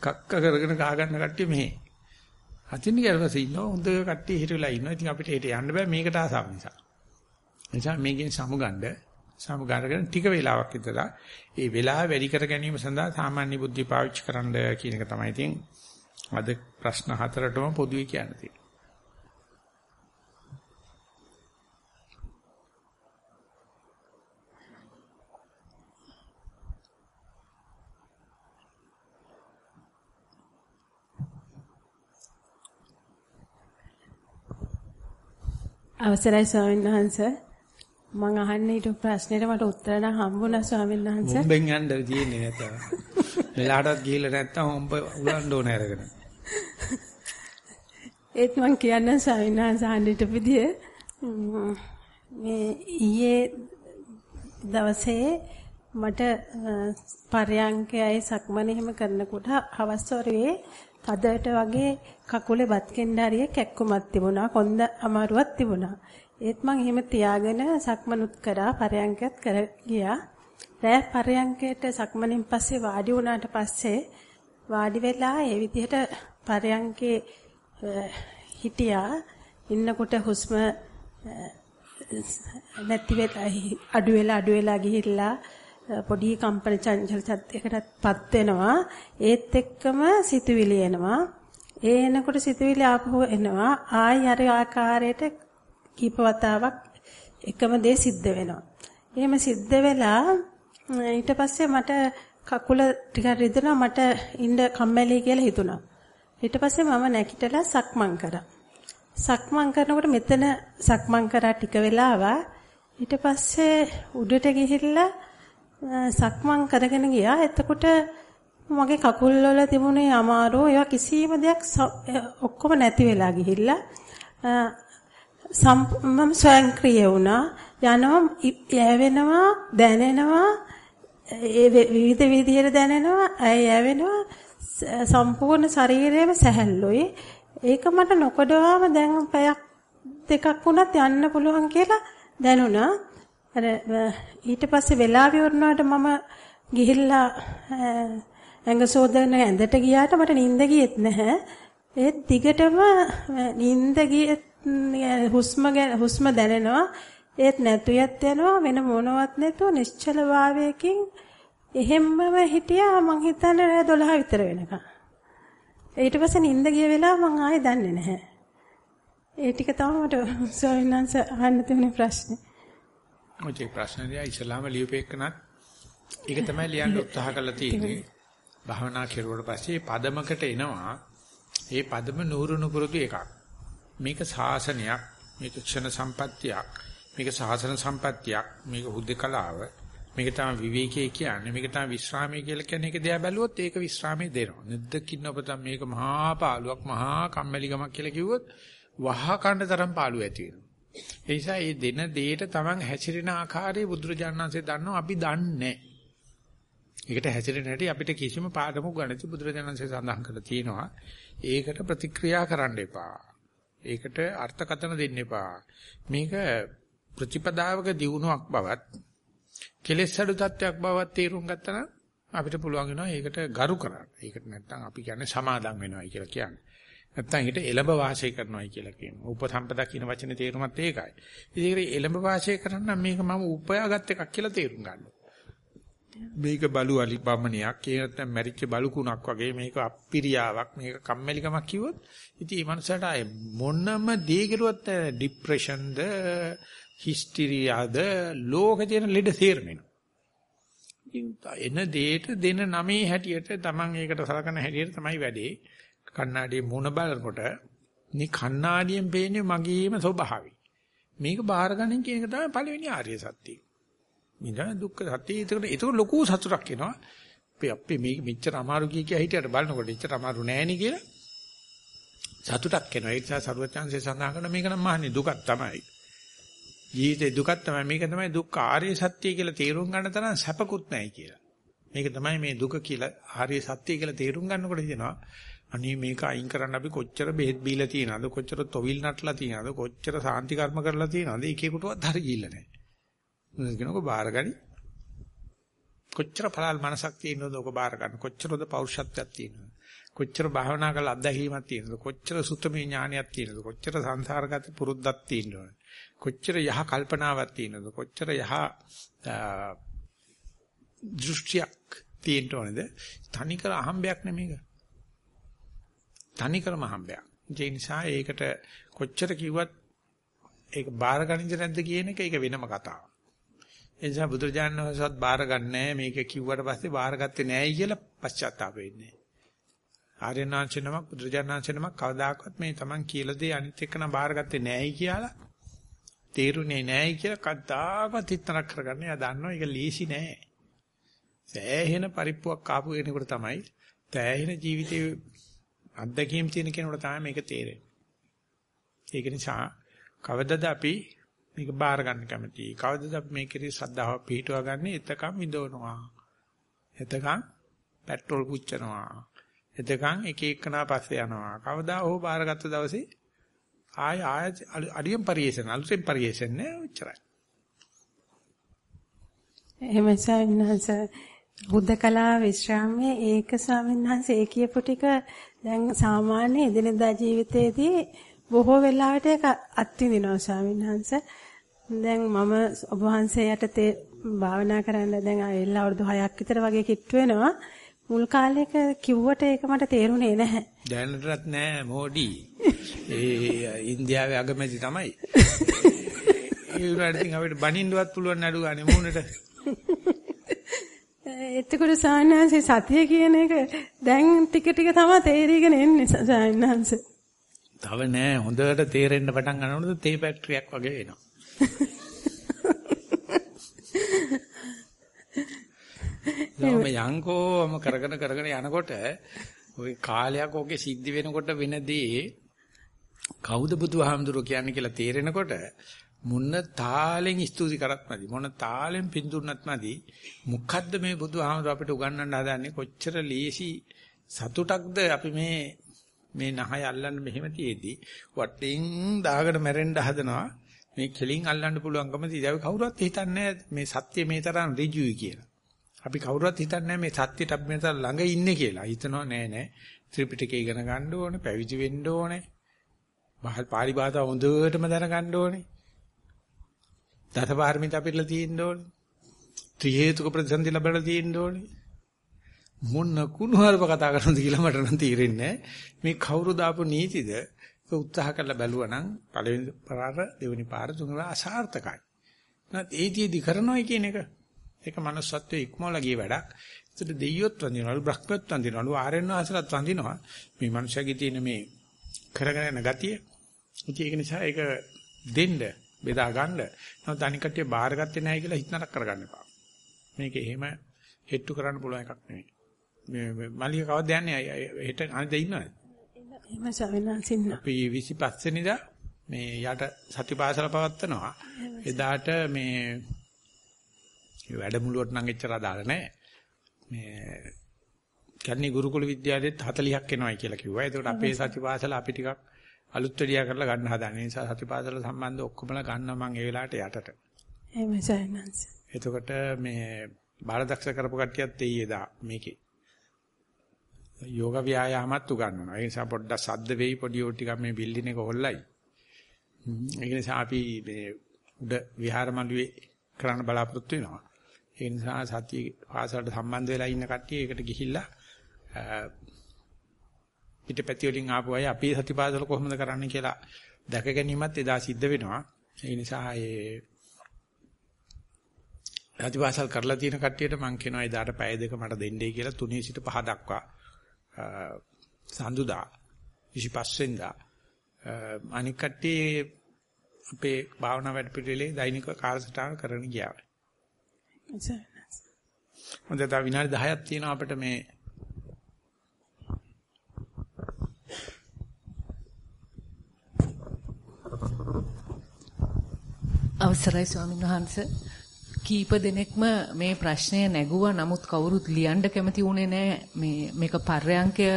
කක්ක කරගෙන ගහ ගන්න කට්ටිය මෙහෙ. අතින් ගියරපස්සේ ඉන්නවා හොඳ කට්ටිය හිට වෙලා ඉන්නවා. ඉතින් අපිට හිට යන්න බෑ මේකට ආසාව නිසා. එනිසා මේකෙන් සමුගන්න සමගාරගෙන ටික වේලාවක් ඉඳලා ඒ වෙලාව වැඩි කර ගැනීම සඳහා සාමාන්‍ය බුද්ධිය පාවිච්චි කරන්න කියන එක තමයි ඉතින් අද ප්‍රශ්න හතරටම පොදුවේ කියන්නේ. අවසරයි ස්වාමීන් වහන්සේ මම අහන්නේ ඊට ප්‍රශ්නෙට මට උත්තර නම් හම්බුණා ස්වාමීන් වහන්සේ. මුම්බෙන් යන්න තියෙන්නේ නැතව. මෙලාටත් ගිහිල්ලා නැත්තම් උඹ උලන්න ඕන අරගෙන. ඒත් මම කියන්න ස්වාමීන් වහන්සේ අහන්නට විදිය මේ ඊයේ දවසේ මට පරයන්කයයි සක්මන එහෙම කරනකොට හවස් වරුවේ තදට වගේ කකුලේ බත් කෙන්ඩාරිය කැක්කුමක් තිබුණා කොන්ද අමාරුවක් තිබුණා ඒත් මං එහෙම තියාගෙන සක්මනුත් කරා පරයන්කත් කර ගියා. රෑ පරයන්කයට සක්මණෙන් පස්සේ වාඩි වුණාට පස්සේ වාඩි වෙලා ඒ විදිහට පරයන්කේ හිටියා. ඉන්නකොට හුස්ම නැති වෙලා අඩු වෙලා අඩු වෙලා ගිහිල්ලා පොඩි කම්පන චංචල තත්යකටපත් වෙනවා. ඒත් එක්කම සිතුවිලි එනවා. ඒ එනකොට සිතුවිලි ආපහු එනවා. ආයි අර ආකාරයට කීප වතාවක් එකම දේ සිද්ධ වෙනවා. එහෙම සිද්ධ වෙලා ඊට පස්සේ මට කකුල ටිකක් රිදෙනවා මට ඉන්න කම්මැලි කියලා හිතුණා. ඊට පස්සේ මම නැගිටලා සක්මන් කරා. සක්මන් කරනකොට මෙතන සක්මන් කරා ටික වෙලාවක් ඊට පස්සේ උඩට ගිහිල්ලා සක්මන් කරගෙන ගියා. එතකොට මගේ කකුල් වල තිබුණේ අමාරු ඒවා කිසිම දෙයක් ඔක්කොම නැති වෙලා ගිහිල්ලා මම ස්වයංක්‍රීය වුණා. යනවා යැවෙනවා දැනෙනවා ඒ විවිධ විදිහට දැනෙනවා. ඇය යැවෙනවා සම්පූර්ණ ශරීරයම සැහැල්ලුයි. ඒක මට නොකඩවාම දැන් පැයක් දෙකක් වුණත් යන්න පුළුවන් කියලා දැනුණා. අර ඊට පස්සේ වෙලා විවරණයට මම ගිහිල්ලා ඇඟ සෝදන ඇඳට ගියාට මට නිින්ද ගියෙත් නැහැ. ඒත් දිගටම නිින්ද ගියෙත් හුස්ම හුස්ම දැනෙනවා. ඒත් නැතුයත් යනවා වෙන මොනවත් නැතුව නිශ්චල භාවයකින් එහෙම්මම හිටියා මං හිතන්නේ 12 විතර වෙනකන්. ඊට පස්සේ නිින්ද ගිය වෙලාව මං ආයෙ දන්නේ නැහැ. ඒ ටික තමයි මට ස්වාමීන් වහන්සේ අහන්න තියෙන ප්‍රශ්නේ. ඔය ප්‍රශ්නේ දිහා ඉස්ලාම ලියුපෙකනත් ඒක තමයි ලියන්න උත්සාහ කරලා තියෙන්නේ. භාවනා කෙරුවට පස්සේ පදමකට එනවා. ඒ පදම නూరు නුපුරුදු එකක්. මේක සාසනයක්, මේක ක්ෂණ සම්පත්තියක්, මේක සාසන සම්පත්තියක්, මේක හුදකලාව, මේක තමයි විවේකයේ කියන්නේ. මේක තමයි විශ්‍රාමයේ කියලා කියන්නේ. ඒක දිහා බැලුවොත් ඒක විශ්‍රාමයේ දෙනවා. නැද්දකින් ඔබ තමයි මේක මහා පාළුවක්, මහා කම්මැලිකමක් කියලා කිව්වොත් වහ කන්න තරම් පාළුව ඇති වෙනවා. ඒ නිසා මේ දෙන දෙයට Taman හැසිරෙන ආකාරය බුදුරජාණන්සේ දන්නවා අපි දන්නේ ඒකට හැසිරෙන හැටි අපිට කිසිම පාඩමක් ගණිත බුදුරජාණන්සේ සඳහන් කරලා තියෙනවා. ඒකට ප්‍රතික්‍රියා කරන්න එපා. ඒකට අර්ථකථන දෙන්න එපා. මේක ප්‍රතිපදාවක දියුණුවක් බවත් කෙලෙස් අඩු තත්වයක් බවත් තේරුම් ගත්තා නම් අපිට පුළුවන් වෙනවා ඒකට ගරු කරන්න. ඒකට නැත්තම් අපි කියන්නේ සමාදම් වෙනවයි කියලා කියන්නේ. නැත්තම් හිත එළඹ වාසය කරනවායි කියලා කියනවා. උපසම්පදා කියන වචනේ තේරුමත් ඒකයි. ඉතින් එළඹ වාසය කරන්න මේක මම උපයාගත් එකක් කියලා තේරුම් ගන්න. මේක බලු අලිපමණයක් ඒ නැත්තම් මැරිච්ච බලු කුණක් වගේ මේක අප්පිරියාවක් මේක කම්මැලිකමක් කිව්වොත් ඉතින් මේ මනසට ආයේ මොනම දේ කෙරුවත් ડિප්‍රෙෂන්ද හිස්ටීරියාද ලෝකේ තියෙන ලෙඩ තේරෙනවා. එන දෙයට දෙන නමේ හැටියට Taman ඒකට සලකන හැටියට තමයි වැඩේ. කණ්ණාඩියේ මුණ බලනකොට මේ කණ්ණාඩියෙන් පේන්නේ මගේම ස්වභාවය. මේක බාහිර ගන්න කියන එක තමයි පළවෙනි ආර්ය සත්‍යය. මිදා දුක්ඛ සත්‍යය. ඒකට ඒක ලොකු සතුටක් එනවා. අපි අපි මේක මෙච්චර අමාරු කිය කිය හිටියට බලනකොට එච්චර අමාරු නෑනේ කියලා සතුටක් එනවා. ඒ නිසා සරුවචාන්සේ සඳහන් කරන මේක නම් මහන්නේ දුකක් තමයි. ජීවිතේ දුකක් තමයි මේක තමයි දුක්ඛ ආර්ය සත්‍ය කියලා තේරුම් ගන්න තරම් සැපකුත් නැහැ කියලා. මේක තමයි මේ දුක කියලා ආර්ය සත්‍ය කියලා තේරුම් ගන්නකොට හිතෙනවා අනේ මේක අයින් කරන්න අපි කොච්චර බෙහෙත් බීලා තියනවද කොච්චර තොවිල් නටලා තියනවද කොච්චර සාන්ති කර්ම කරලා තියනවද එකෙකුටවත් හරි ගිල්ල නැහැ. මොකද කියනකො බාරගනි කොච්චර පළල් මනසක් තියෙනවද ඔක බාර ගන්න? කොච්චරද පෞරුෂත්වයක් තියෙනවද? කොච්චර භාවනා කරලා අත්දැකීමක් තියෙනවද? කොච්චර සුත්තමේ ඥානයක් තියෙනවද? කොච්චර සංසාරගත පුරුද්දක් තියෙනවද? කොච්චර යහ කල්පනාවක් තියෙනවද? කොච්චර යහ දෘෂ්ටියක් තියෙන්න ඕනේද තනිකර අහම්බයක් නෙමේක තනිකරම අහම්බයක්. ඒ නිසා ඒකට කොච්චර කිව්වත් ඒක බාරගනින්ද නැද්ද කියන එක ඒක වෙනම කතාවක්. ඒ නිසා බුදුරජාණන් වහන්සේත් බාරගන්නේ මේක කිව්වට පස්සේ බාරගත්තේ නෑයි කියලා පශ්චාත්තාප වෙන්නේ ආර්යනාංශ නමක් බුදුරජාණන්සේ නමක් කවදාකවත් මේ Taman කියලා දේ අනිත් එක්කන බාරගත්තේ නෑයි කියලා තේරුනේ නෑයි කියලා කද්දාකවත් හිතනක් කරගන්න. එයා දන්නවා ඒක ලීසි නෑ. සෑහෙන පරිප්පුවක් ආපු කෙනෙකුට තමයි තෑහෙන ජීවිතේ අත්දැකීම් තියෙන කෙනෙකුට තමයි මේක තේරෙන්නේ. ඒක නිසා කවදද අපි මේක බාර ගන්න කැමතියි. කවදද අපි මේකේ ශ්‍රද්ධාව පිහිටුවා ගන්න එතකම් විඳවනවා. එතකම් පෙට්‍රල් පුච්චනවා. එතකම් එක එකනා පස්සේ යනවා. කවදා හෝ බාරගත්ත දවසේ ආය ආය අඩියෙන් පරිේෂණ අලුතෙන් පරිේෂණ නෑ උච්චරයි. එහෙම සවින්හන්ස බුද්ධකලා විශ්‍රාමයේ ඒක ස්වාමීන් වහන්සේ ඒ කියපු ටික දැන් සාමාන්‍ය එදිනෙදා ජීවිතයේදී බොහෝ වෙලාවට ඒක අත්විඳිනවා ස්වාමීන් වහන්සේ. දැන් මම ඔබ වහන්සේ යටතේ භාවනා කරන්න දැන් ආයෙලා අවුරුදු 6ක් විතර වගේ කිට්ටු වෙනවා. මුල් කාලේක කිව්වට ඒක මට තේරුනේ නැහැ. දැනටත් නෑ මෝඩි. ඒ ඉන්දියාවේ අගමැති තමයි. ඒ උනාට ඉතින් අපිට බනින්නවත් පුළුවන් නඩු ගන්න මූණට. එතකොට සායනහන්සේ සතිය කියන එක දැන් ටික ටික තමයි තේරීගෙන එන්නේ සායනහන්සේ. තව නෑ හොඳට තේරෙන්න පටන් ගන්නකොට තේ ෆැක්ටරියක් වගේ වෙනවා. මම යංකෝම කරගෙන කරගෙන යනකොට ওই කාලයක් ඕකේ සිද්ධ වෙනකොට වෙනදී කවුද බුදුහාමුදුරුවෝ කියන්නේ කියලා තේරෙනකොට මොන තාලෙන් ස්තුති කරත් නැති මොන තාලෙන් පින්දුන්නත් නැති මොකද්ද මේ බුදුහාමුදුරුවෝ අපිට උගන්වන්න හදන්නේ කොච්චර ලේසි සතුටක්ද අපි මේ මේ නහය අල්ලන්න මෙහෙම තියේදී වටෙන් දාගෙන මැරෙන්න හදනවා මේ කෙලින් අල්ලන්න පුළුවන්කම තියෙයි කවුරුත් හිතන්නේ මේ සත්‍ය මේ තරම් ඍජුයි කියලා අපි කවුරුත් හිතන්නේ මේ සත්‍යයට අපි මෙතන ළඟ ඉන්නේ කියලා. හිතනවා නෑ නෑ. ත්‍රිපිටකය ඉගෙන ගන්න ඕනේ, පැවිදි වෙන්න ඕනේ. පාලි භාෂාව හොඳටම දැනගන්න ඕනේ. දසපාරමිත අපිටලා තියෙන්න ඕනේ. ත්‍රි හේතුක ප්‍රතිසන්දි ලැබලා තියෙන්න ඕනේ. මොන කුණුහරුප කතා කරනද කියලා මට නම් තේරෙන්නේ මේ කවුරු දාපු නීතිද ඒක උත්සාහ කරලා බැලුවා නම් පළවෙනි පාර දෙවෙනි පාර තුන්වෙනි අසාර්ථකයි. නැත් ඒතිෙදි කරනවා කියන එක ඒක manussත්වයේ ඉක්මවලා ගිය වැඩක්. ඒකට දෙයියොත් වඳිනවලු බ්‍රහ්මයොත් වඳිනවලු ආරෙන් වාසලත් වඳිනවා. මේ මනුෂයාගේ තියෙන මේ කරගෙන යන ගතිය. ඒක නිසා ඒක දෙන්න බෙදා ගන්න. නමුත් අනික් කට්ටිය බාරගත්තේ නැහැ කියලා හිතනක් කරගන්න එපා. මේක එහෙම හෙට්ටු කරන්න පුළුවන් එකක් නෙවෙයි. මේ මල්ලික කවද්ද යන්නේ? හෙට අනිද්දා ඉන්නවද? එහෙම සවෙන්සින්න. අපි 25 වෙනිදා මේ යට සතිපාසල පවත්වනවා. එදාට මේ වැඩමුළුවට නම් එච්චර අදාළ නැහැ. මේ කන්නේ ගුරුකුල විද්‍යාලෙත් 40ක් එනවයි කියලා කිව්වා. ඒකට අපේ සතිපාසල අපි ටිකක් අලුත් වැඩියා කරලා ගන්න හදන නිසා සතිපාසල සම්බන්ධ ඔක්කොමලා ගන්නවා මම ඒ වෙලාවට යටට. එහෙමයි සයන්ස්. එතකොට මේ බාලදක්ෂ කරපු කට්ටියත් එయ్యේදා මේකේ. යෝග ව්‍යායාමත් උගන්වනවා. ඒ නිසා පොඩ්ඩක් සද්ද වෙයි පොඩි ඕ ටිකක් මේ බිල්ඩින් එක හොල්ලයි. ඒ නිසා අපි මේ උඩ විහාර මළුවේ කරන්න බලාපොරොත්තු වෙනවා. ඒ නිසා සතිය පාසලට සම්බන්ධ වෙලා ඉන්න කට්ටිය ඒකට ගිහිල්ලා පිටපැති වලින් ආපු අය අපේ සතිපාසල කොහොමද කරන්න කියලා දැක ගැනීමත් එදා සිද්ධ වෙනවා. ඒ නිසා ඒ සතිපාසල් කරලා තියෙන කට්ටියට මම කියනවා එදාට පැය දෙක මට දෙන්නයි කියලා 3 සිට 5 දක්වා සඳුදා 25 වෙනිදා අනික් කට්ටිය අපේ භාවනා වැඩ පිළිවෙලේ දෛනික කාලසටහන කරගෙන ගියා. හොඳ තව විනාඩි 10ක් තියෙනවා අපිට මේ අවසරයි ස්වාමීන් වහන්ස කීප දෙනෙක්ම මේ ප්‍රශ්නය නැගුවා නමුත් කවුරුත් ලියන්න කැමති වුණේ නැහැ මේ මේක පර්යංකය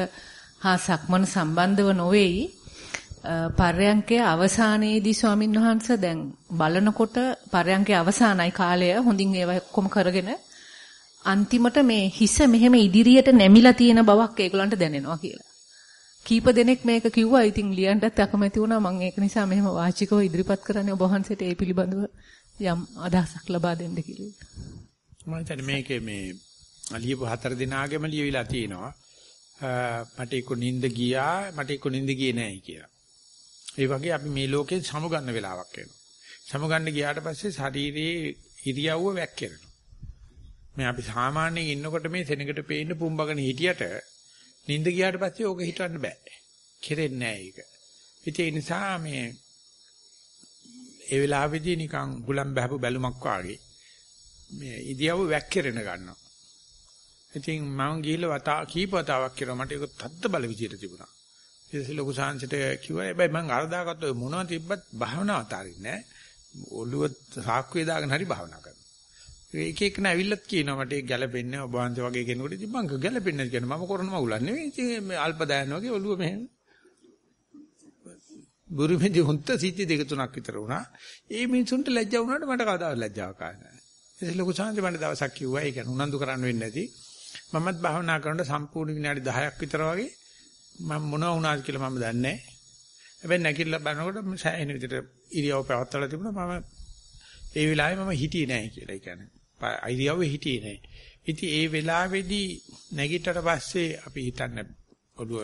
හා සක්මන සම්බන්ධව නොවේයි පර්යංකයේ අවසානයේදී ස්වාමින් වහන්සේ දැන් බලනකොට පර්යංකයේ අවසానයි කාලය හොඳින් ඒව ඔක්කොම කරගෙන අන්තිමට මේ හිස මෙහෙම ඉදිරියට නැමිලා තියෙන බවක් ඒගොල්ලන්ට දැනෙනවා කියලා. කීප දෙනෙක් මේක කිව්වා. ඉතින් ලියන්නත් අකමැති වුණා. මම ඒක නිසා මෙහෙම වාචිකව ඉදිරිපත් කරන්නේ ඔබ වහන්සේට ඒ පිළිබඳව යම් අදහසක් ලබා දෙන්න කියලා. මම හිතන්නේ මේකේ මේ ලියපු හතර දිනාගෙම ලියවිලා තියෙනවා. මට එක්ක නිින්ද ගියා මට එක්ක නිින්ද ගියේ නැහැ කියලා. ඒ වගේ අපි මේ ලෝකේ සමුගන්න වෙලාවක් එනවා. සමුගන්න ගියාට පස්සේ ශරීරයේ ඉරියව්ව වැක්කිරෙනවා. මේ අපි සාමාන්‍යයෙන් ඉන්නකොට මේ සෙනඟට පේන්න පුම්බගෙන හිටියට නිින්ද ගියාට පස්සේ ඕක හිතවන්න බෑ. කෙරෙන්නේ නෑ ඒක. ඉතින් ඒ නිසා මේ ඒ වෙලාවේදී නිකන් ගුලම් බහපු බැලුමක් වාගේ මේ ඉදියව වැක්කිරෙන ගන්නවා. ඉතින් මම ගිහිල්ලා වතා කීප වතාවක් කියලා මට ඒක තද්ද බල විදියට තිබුණා. ඊටසේ ලොකු සාංශයට කිව්වා හැබැයි මම අරදාගත්ත ඔය මොනවද තිබ්බත් භාවනාව අතාරින්නේ නෑ. ඔළුව සාක්කුවේ දාගෙන හරි භාවනා කරනවා. එක එක නැවිල්ලත් කියනවා මට ඒක ගැළපෙන්නේ ඔබ වහන්සේ වගේ කෙනෙකුට ඉතින් මං ගැළපෙන්නේ නැහැ කියන මම කරන මගුලක් නෙවෙයි ඉතින් මේ අල්ප දායන වගේ ඔළුව මෙහෙම බුරුමේදී හොන්ත සිටි දෙක තුනක් විතර වුණා ඒ මිනිසුන්ට ලැජ්ජා වුණාට මට කවදාවත් ලැජ්ජාවක් ආවේ නැහැ ඉතින් ලොකු සාන්ති මට දවසක් කිව්වා ඒක උනන්දු කරන්න වෙන්නේ නැති. මමත් භාවනා කරනකොට සම්පූර්ණ විනාඩි 10ක් විතර වගේ මම මොනවා වුණාද කියලා මම දන්නේ නැහැ. හැබැයි නැගිටලා බලනකොට සෑහෙන විදිහට ඉරියව් පැවැත්වලා තිබුණා මම ඒ වෙලාවේ මම හිටියේ නැහැ කියලා. ඒ කියන්නේ ඉරියව්වේ හිටියේ නැහැ. ඉතින් ඒ වෙලාවේදී නැගිටට පස්සේ අපි හිතන්නේ ඔළුව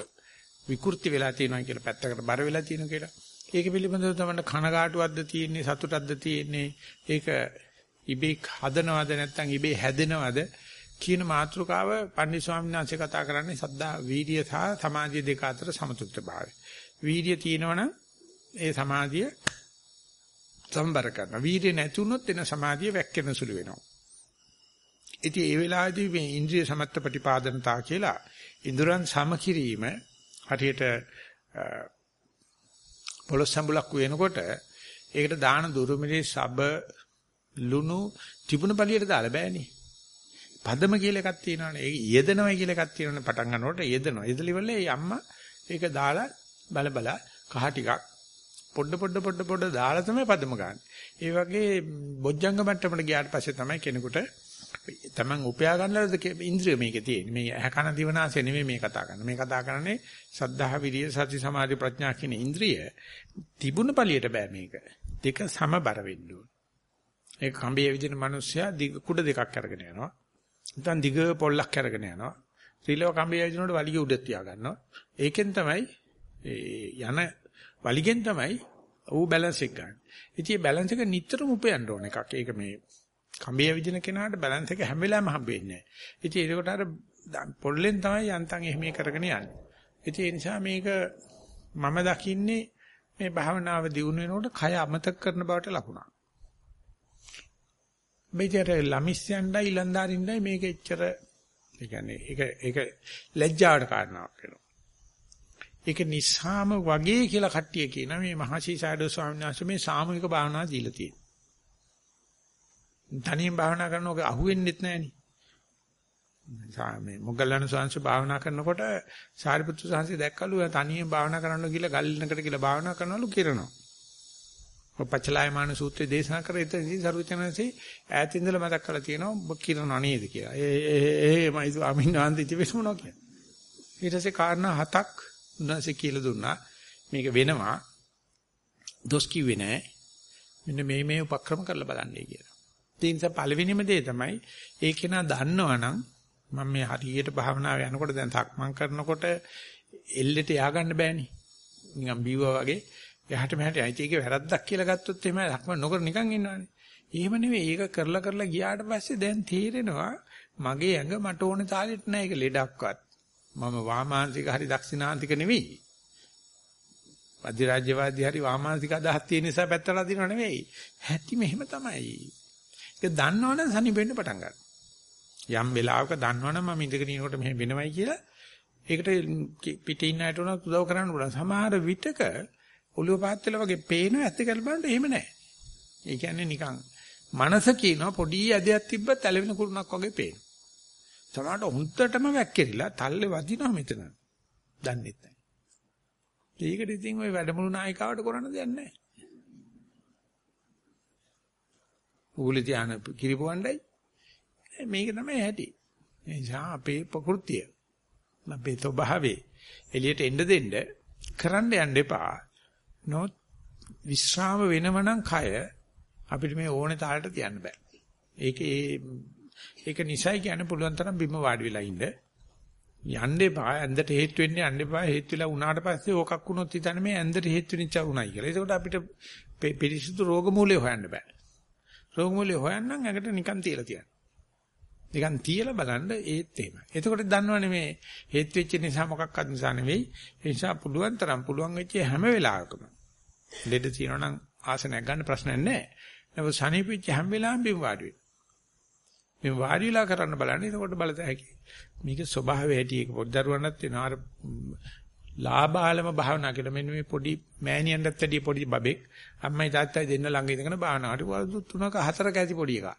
විකෘති වෙලා තියෙනවා කියලා පැත්තකට බර වෙලා තියෙනවා කියලා. ඒක පිළිබඳව තමයි කනගාටුවක්ද තියෙන්නේ සතුටක්ද තියෙන්නේ ඒක ඉබේ හදනවද නැත්නම් ඉබේ හැදෙනවද කියන මාතෘකාව පන්දි ස්වාමීන් වහන්සේ කතා කරන්නේ සද්දා වීර්ය සහ සමාධිය දෙක අතර සමතුලිතභාවය. වීර්ය තියෙනවනම් ඒ සමාධිය සම්බර කරනවා. වීර්ය නැති වුණොත් එන සමාධිය වැක්කෙන සුළු වෙනවා. ඉතින් ඒ වෙලාවේදී මේ ඉන්ද්‍රිය සමත්ත ප්‍රතිපාදනතා කියලා ඉන්ද්‍රයන් සමකිරීම හරියට පොළොස් සම්බුලක් වෙනකොට ඒකට දාන දුරුමිලේ සබ ලුණු තිබුණ පළියට දාලා බෑනේ. පදම කියලා එකක් තියෙනවානේ. ඒක යෙදෙනවයි කියලා එකක් තියෙනවානේ. පටන් ගන්නකොට යෙදෙනවා. යෙදලිවල ඒ අම්මා ඒක දාලා බල බල කහ ටිකක් පොඩ පොඩ පොඩ පොඩ දාලා තමයි පදම ගන්න. ඒ වගේ බොජ්ජංග මට්ටමට ගියාට පස්සේ තමයි කෙනෙකුට තමන් උපයා ගන්නලද ඉන්ද්‍රිය මේකේ තියෙන්නේ. මේ ඇහකන දිවනාසය නෙමෙයි මේ කතා කරන්නේ. මේ කතා කරන්නේ සද්ධා විරිය සති සමාධි ප්‍රඥා කියන ඉන්ද්‍රිය තිබුණ පළියට බෑ මේක. දෙක සමබර වෙන්න ඕන. ඒ කම්බියේ විදින මිනිස්සයා දිග කුඩ දෙකක් අරගෙන යනවා. නැත්නම් දිග පොල්ලක් අරගෙන යනවා. ත්‍රිලව කම්බියේ විදිනකොට වලිගය උඩ තියා ගන්නවා. ඒකෙන් තමයි යන වලිගෙන් තමයි ඌ බැලන්ස් එක ගන්න. ඉතින් මේ බැලන්ස් එක නිතරම උපයන්න ඕන එකක්. ඒක මේ කම්බිය විදින කෙනාට බැලන්ස් එක හැම වෙලාවෙම හම්බෙන්නේ නැහැ. ඉතින් ඒකට අර පොල්ලෙන් තමයි යන්තම් එහෙම කරගෙන යන්නේ. ඉතින් ඒ නිසා මේක මම දකින්නේ මේ භාවනාව දියුණු වෙනකොට කය අමතක කරන බවට ලකුණක්. මෙතර ළමිස්යන්ඩයි ඊලන්දාරින්ඩයි මේක එච්චර ඒ කියන්නේ ඒක ඒක ලැජ්ජාවට කාරණාවක් වෙනවා. ඒක නිසාම වගේ කියලා කට්ටිය කියන මේ මහසී සාඩෝ ස්වාමීන් වහන්සේ මේ සාමූහික භාවනාව දීලා තියෙනවා. තනියෙන් භාවනා කරනකොට අහුවෙන්නෙත් නැහෙනි. මේ මොග්ගල්ලාන ස්වාමීන් භාවනා කරනකොට සාරිපුත්තු සාංශي දැක්කලු තනියෙන් භාවනා කරන්න ගිහලා ගල්නකට ගිහලා භාවනා කරනවලු කිරනවා. පච්චලායමාන සූත්‍රයේ දේශනා කර ඉතින් සරුවචනන්සේ ඈත ඉඳලා මතක් කරලා තියෙනවා ඔබ කිරණා නේද කියලා. ඒ ඒ මයි ස්වාමීන් වහන්සේ ඉතිවිස් මොනවා කියන්නේ. ඊට පස්සේ කාරණා හතක් උන්වහන්සේ කියලා දුන්නා. මේක වෙනවා. දොස් කිව්වේ නෑ. මෙන්න මේ මේ උපක්‍රම කරලා බලන්නයි කියලා. ඒ නිසා පළවෙනිම දේ තමයි ඒක නා දන්නවනම් මම මේ හරියට භාවනාව යනකොට දැන් සක්මන් කරනකොට එල්ලෙට ය아가න්න බෑනේ. නිකන් බීවා වගේ එහාට මෙහාට යයි ඒකේ වැරද්දක් කියලා ගත්තොත් එහෙම සක්මන් නොකර නිකන් ඉන්නවනේ. එහෙම නෙවෙයි ඒක කරලා කරලා ගියාට පස්සේ දැන් තේරෙනවා මගේ ඇඟ මට ඕනේ තාලෙට නෑ ඒක ලෙඩක්වත්. මම වාමාංශික හරි දක්ෂිනාන්තික නෙවෙයි. අධිරාජ්‍යවාදී හරි වාමාංශික අදහස් තියෙන නිසා පැත්තලා දිනව නෙවෙයි. හැටි මෙහෙම තමයි. ඒක දන්නවනම් සනිපෙන්න පටන් ගන්නවා. යම් වෙලාවක දන්නවනම් මම ඉඳගෙන ඉනකොට මෙහෙම වෙනවයි කියලා ඒකට පිටේ ඉන්න අයට උනත් උදව් කරන්න පුළුවන්. සමහර විටක ඔළුව පාත් වෙලා වගේ පේන ඇත්ත කියලා බලන්න එහෙම නැහැ. ඒ කියන්නේ නිකන් මනස කියනවා පොඩි ඇදයක් තිබ්බත් ඇලවෙන කුරුණක් වගේ පේන. සමහරට හුත්තටම වැක්කිරිලා තල්ලේ වදිනවා මෙතන. දන්නෙත් නැහැ. ඒකට ඉතින් ওই වැඩමුළු නායිකාවට කරන්න දෙයක් නැහැ. උගුල ධාන කිරිපොණ්ඩයි මේක තමයි ඇති. ඒ නිසා අපේ ප්‍රകൃතිය අපේ ස්වභාවේ එළියට එන්න දෙන්න කරන්න යන්න එපා. නොත් විශ්‍රාම වෙනවනම් කය අපිට මේ ඕනේ තාලට තියන්න බෑ. ඒක ඒ ඒක නිසයි කියන්න පුළුවන් තරම් බිම වාඩි වෙලා ඉන්න. යන්න එපා ඇඳට හේතු වෙන්නේ යන්න එපා හේතු වෙලා උනාට පස්සේ ඕකක් වුණොත් හිතන්නේ මේ ඇඳට හේතු වෙනිච්ච උණයි කියලා. ඒකට අපිට පිරිසිදු රෝග මූලය හොයන්න බෑ. රෝග මූලය හොයන්නම් ඇඟට නිකන් තියලා තියන්න. නිකන් තියලා බලන්න ඒත් එහෙමයි. එතකොට දන්නවනේ මේ හේතු වෙච්ච නිසා මොකක්වත් නිසා නෙවෙයි. ඒ නිසා පුළුවන් තරම් පුළුවන් වෙච්ච හැම වෙලාවකම ලෙඩ තියෙනවා නම් ආසනයක් ගන්න ප්‍රශ්නයක් නැහැ. නමුත් සනීපෙච්ච හැම වෙලාවෙම බිම වාඩි වෙන්න. මේ වාඩි වෙලා කරන්න බලන්න. එතකොට බලත හැකි. මේක ස්වභාවය ඇටි ඒක පොඩ්ඩරුවන්නත් වෙනවා. අර ලාභාලම භාවනා කියලා මෙන්න මේ පොඩි මෑණියන්ටත් වැඩි පොඩි බබෙක් අම්මයි තාත්තයි දෙන්න ළඟ ඉඳගෙන භාවනාවට වරුදු 3ක 4ක ඇති පොඩි එකා.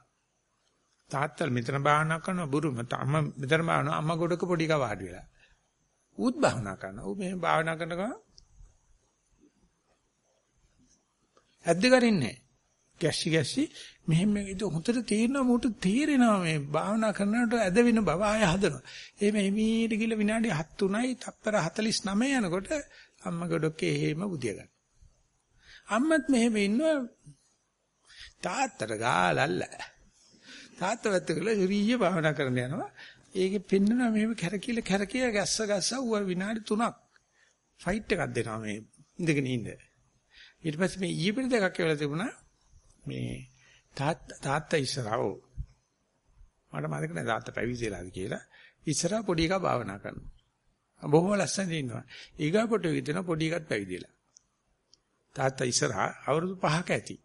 තාත්තල් මෙතන භාවනා කරනවා බුරුම අම්මා මෙතන භාවනා අම්මා ගොඩක පොඩි එකා වාඩි වෙලා. ඌත් භාවනා කරනවා. ඌ මෙහෙම භාවනා කරනකම ඇද්ද කරින්නේ ගැස්සි ගැස්සි මෙහෙම මේක හොඳට තේරෙනවා මොකට තේරෙනවා මේ භාවනා කරනකොට ඇද වෙන බව ආය හදනවා. එහෙම එමීට ගිල විනාඩි 7 තප්පර 49 යනකොට අම්මා ගොඩක්ේ එහෙම බුදිය ගන්න. අම්මත් මෙහෙම ඉන්නවා තාත්තට ගාලල්ල. තාත්තා වැත්ත කියලා ඉරිය භාවනා කරන්න යනවා. ඒකේ පෙන්නනවා මෙහෙම කැරකිල කැරකිය ගැස්ස ගැස්ස ඌ විනාඩි 3ක් ෆයිට් එකක් දෙනවා මේ ඉඳගෙන ඉන්න. ඊට පස්සේ මේ ඊපෙර දෙකක් කියලා තිබුණා මේ තාත්තා ඉස්සරහව මට මතක නැහැ තාත්තා පැවිදිලාද කියලා. ඉස්සරහ පොඩි එකා භාවනා කරනවා. බොහොම ලස්සනට ඉන්නවා. ඊගා කොට විදින පොඩි එකත් පැවිදිලා. තාත්තා ඉස්සරහ අවුරුදු 5ක ඇති.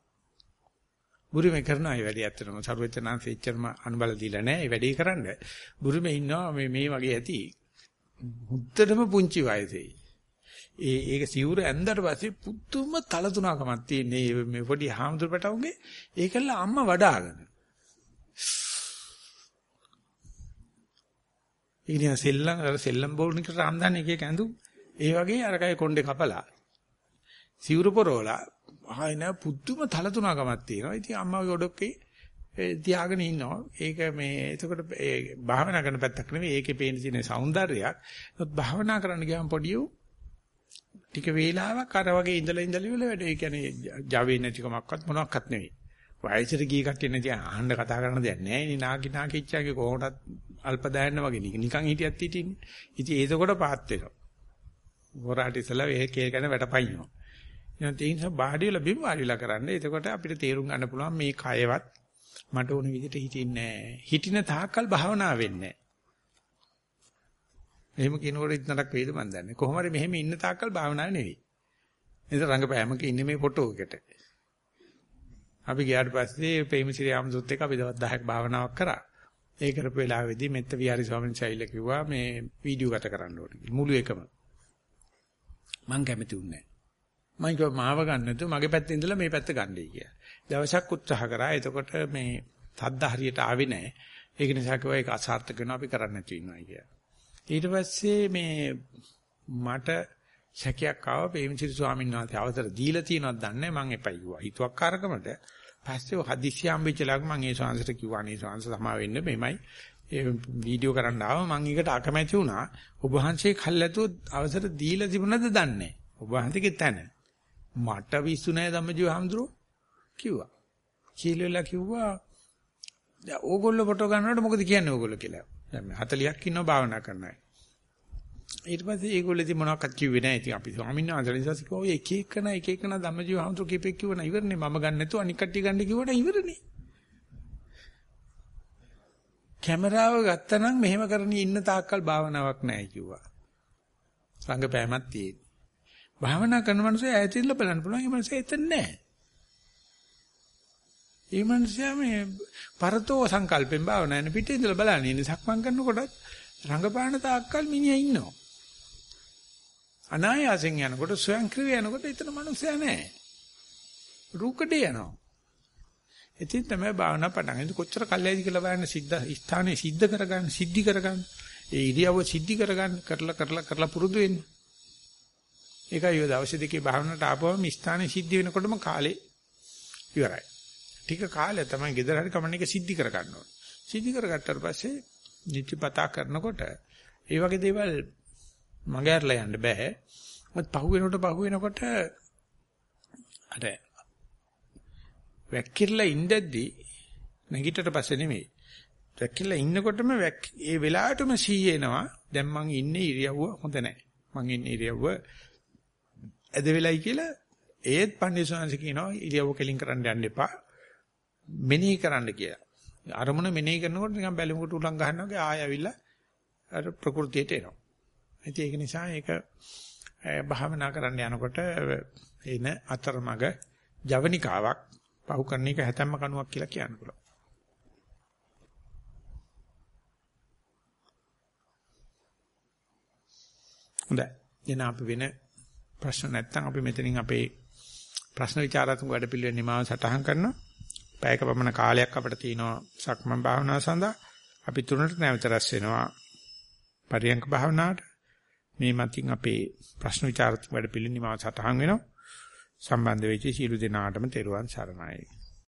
බුරුමේ කරනවා මේ වැඩේ ඇත්තටම. සර්වචනාංශ එච්චරම අනුබල දීලා නැහැ මේ වැඩේ කරන්න. බුරුමේ ඉන්නවා මේ මේ වගේ ඇති. මුත්තටම පුංචි වයසේ. ඒ ඒක සිවුර ඇඳලා පස්සේ පුදුම තලතුණකමක් තියෙන්නේ මේ පොඩි හාමුදුර පැටවුන්ගේ ඒකල අම්මා වඩාගෙන. ඉතින් සෙල්ලම් අර සෙල්ලම් බෝල්නික රාම්දාන එක එක ඇඳු ඒ වගේ අරකයි කොණ්ඩේ කපලා සිවුර පොරවලා ආයි නෑ පුදුම තලතුණකමක් තියෙනවා. ඉතින් අම්මාගේ ඔඩොක්කේ තියාගෙන ඉන්නවා. ඒක මේ එතකොට ඒ භාවනා කරන පැත්තක් නෙවෙයි ඒකේ පේන තියෙන సౌందර්යයක්. ඒත් භාවනා කරන්න ගියාම පොඩි උ ටික වේලාවක් අර වගේ ඉඳලා ඉඳලා ඉවල වැඩ ඒ කියන්නේ Java නැතිකමක්වත් මොනවත් නෙවෙයි. වයසට ගිය කට්ටිය නැති අහන්න කතා කරන දෙයක් නැහැ නේ නාකි නාකිච්චාගේ කොහොමදත් අල්ප දායන්න වගේ නිකන් හිටියත් හිටින්නේ. ඉතින් ඒකකොට පාත් වෙනවා. හොරාට ඉස්සලා ඒ කේ ගැන වැටපයින්නවා. එහෙනම් ඒ නිසා බාඩි වල බිම් වාඩිලා කරන්න. එතකොට අපිට තේරුම් ගන්න පුළුවන් මේ කයවත් මට ඕන විදිහට හිටින්නේ නැහැ. හිටින තාක්කල් භාවනා වෙන්නේ එහෙම කියනකොට ඉතනක් වේද මන් දන්නේ. කොහොම හරි මෙහෙම ඉන්න තාක්කල් භාවනාව නෙවෙයි. එතන රංගපෑමක ඉන්නේ මේ ෆොටෝ එකට. අපි ගියාට පස්සේ ප්‍රේමසිරි ආමසොත් එක අපි දවස් 10ක් භාවනාවක් කරා. ඒ කරපු වෙලාවේදී මෙත්ත විහාරි ස්වාමීන් වහන්සේ කිව්වා මේ වීඩියෝ ගත කරන්න ඕනේ. මුළු එකම. මං කැමති උන්නේ නැහැ. මම කිව්වා මාව ගන්න නැතුව මගේ පැත්තේ ඉඳලා මේ පැත්ත ගන්නයි කියලා. දවසක් උත්සාහ කරා. එතකොට මේ තද්ද හරියට ආවේ නැහැ. ඒක නිසා කිව්වා ඒක අසාර්ථක වෙනවා අපි කරන්න නැතුව ඉන්නවා කියලා. ඊට පස්සේ මේ මට සැකයක් ආව ප්‍රේමසිරි ස්වාමීන් වහන්සේ අවසර දීලා තියෙනවද දන්නේ මම එපයි කිව්වා. හිතුවක්කාරකමට පස්සේ හදිස්සි හම්බෙච්චලාක මම ඒ ස්වාමීන්ට කිව්වා නේ ස්වාමීන් සමා වෙන්න මෙමයි ඒ වීඩියෝ කරන්න ආව මම ඒකට අකමැති වුණා. ඔබ වහන්සේ කල්ැතුව අවසර දීලා තිබුණද දන්නේ ඔබ වහන්සේගේ තැන. මට විශ්ු නැහැ ධම්මජීව හම්දුරෝ කිව්වා. කීලෙලා කිව්වා දැන් ඕගොල්ලෝ ෆොටෝ ගන්නකොට මොකද කියන්නේ ඕගොල්ලෝ කියලා. දැන් 40ක් ඉන්නවා භාවනා කරන අය. ඊට පස්සේ ඒගොල්ලෝ ඉතින් මොනවක්වත් කිව්වේ නැහැ. ඉතින් අපි ස්වාමීන් වහන්සේ නිසා කිව්වා ඔය එක එකන එක එකන ධම්මජීව හඳුරු කීපෙක් කිව්වන ඉවරනේ මම ගන්න නැතුව අනික් කට්ටිය ගන්න කිව්වට ඉවරනේ. කැමරාව ගත්තනම් මෙහෙම කරගෙන ඉන්න තාක්කල් භාවනාවක් නැහැ කිව්වා. රංගපෑමක් තියෙන්නේ. භාවනා කරන මිනිස්සු ඈතින්ලා බලන්න පුළුවන්. ඒ මිනිස්සු එතන නැහැ. ඒ මිනිස්සයා මේ පරතෝ සංකල්පෙන් භාවනා යන පිටේ ඉඳලා බලන්නේ ඉන්නේ සක්මන් කරනකොටත් රංගපාන තාක්කල් මිනිහා ඉන්නවා. අනායාසෙන් යනකොට ස්වයංක්‍රීය යනකොට එතන මිනිස්සයා නැහැ. රූකඩේ යනවා. ඉතින් තමයි භාවනා පටන් ගන්න. කොච්චර කල්යයිද කියලා බලන්න සිද්ධ ස්ථානේ සිද්ධ කරගන්න, සිද්ධි කරගන්න. ඒ ඉරියව්ව සිද්ධි කරගන්න කරලා කරලා කරලා පුරුදු වෙන්න. ඒකයි ඔය දවස් දෙකේ භාවනාවට ආපුවම ස්ථානේ සිද්ධ වෙනකොටම කාලේ ඉවරයි. ටික කාලය තමයි gedara hari කමන්න එක සිද්ධි කරගන්න ඕනේ. සිද්ධි කරගත්තාට පස්සේ නිත්‍යපතා කරනකොට ඒ වගේ දේවල් මගේ අරලා යන්න බෑ. මොකද පහු වෙනකොට පහු වෙනකොට අර වැක්කිරලා ඉඳද්දි නැගිටට පස්සේ නෙමෙයි. වැක්කිරලා ඉන්නකොටම ඒ වෙලාවටම සීයේනවා. දැන් මං ඉන්නේ ඉරියව්ව හොඳ නැහැ. මං ඉන්නේ ඉරියව්ව ඇද වෙලයි කියලා ඒත් පන්දිසෝන්ස කියනවා ඉරියව්ව කෙලින් කරන්න යන්න එපා. මෙනෙහි කරන්න කියලා. අරමුණ මෙනෙහි කරනකොට නිකන් බැලුමකට උලන් ගන්නවා වගේ ආය ඇවිල්ලා අර ප්‍රകൃතියට එනවා. ඉතින් ඒක නිසා ඒක භාවනා කරන්න යනකොට එන අතරමඟ ජවනිකාවක් පහු කරන එක හැතැම්ම කණුවක් කියලා කියන්න පුළුවන්. හොඳයි. එන අපි වෙන ප්‍රශ්න නැත්නම් අපි මෙතනින් අපේ ප්‍රශ්න විචාරාත්මක වැඩපිළිවෙල නිමාව සටහන් කරනවා. පැයක පමණ කාලයක් අපිට තියෙනවා සක්මන් භාවනාව සඳහා. අපි තුනට නැවත රැස් වෙනවා පරියංක භාවනාවට. මේ මතින් අපේ ප්‍රශ්න විචාරත් වැඩ පිළිනිමාව සටහන් වෙනවා. සම්බන්ධ වෙච්ච සීල දෙනාටම තෙරුවන් සරණයි.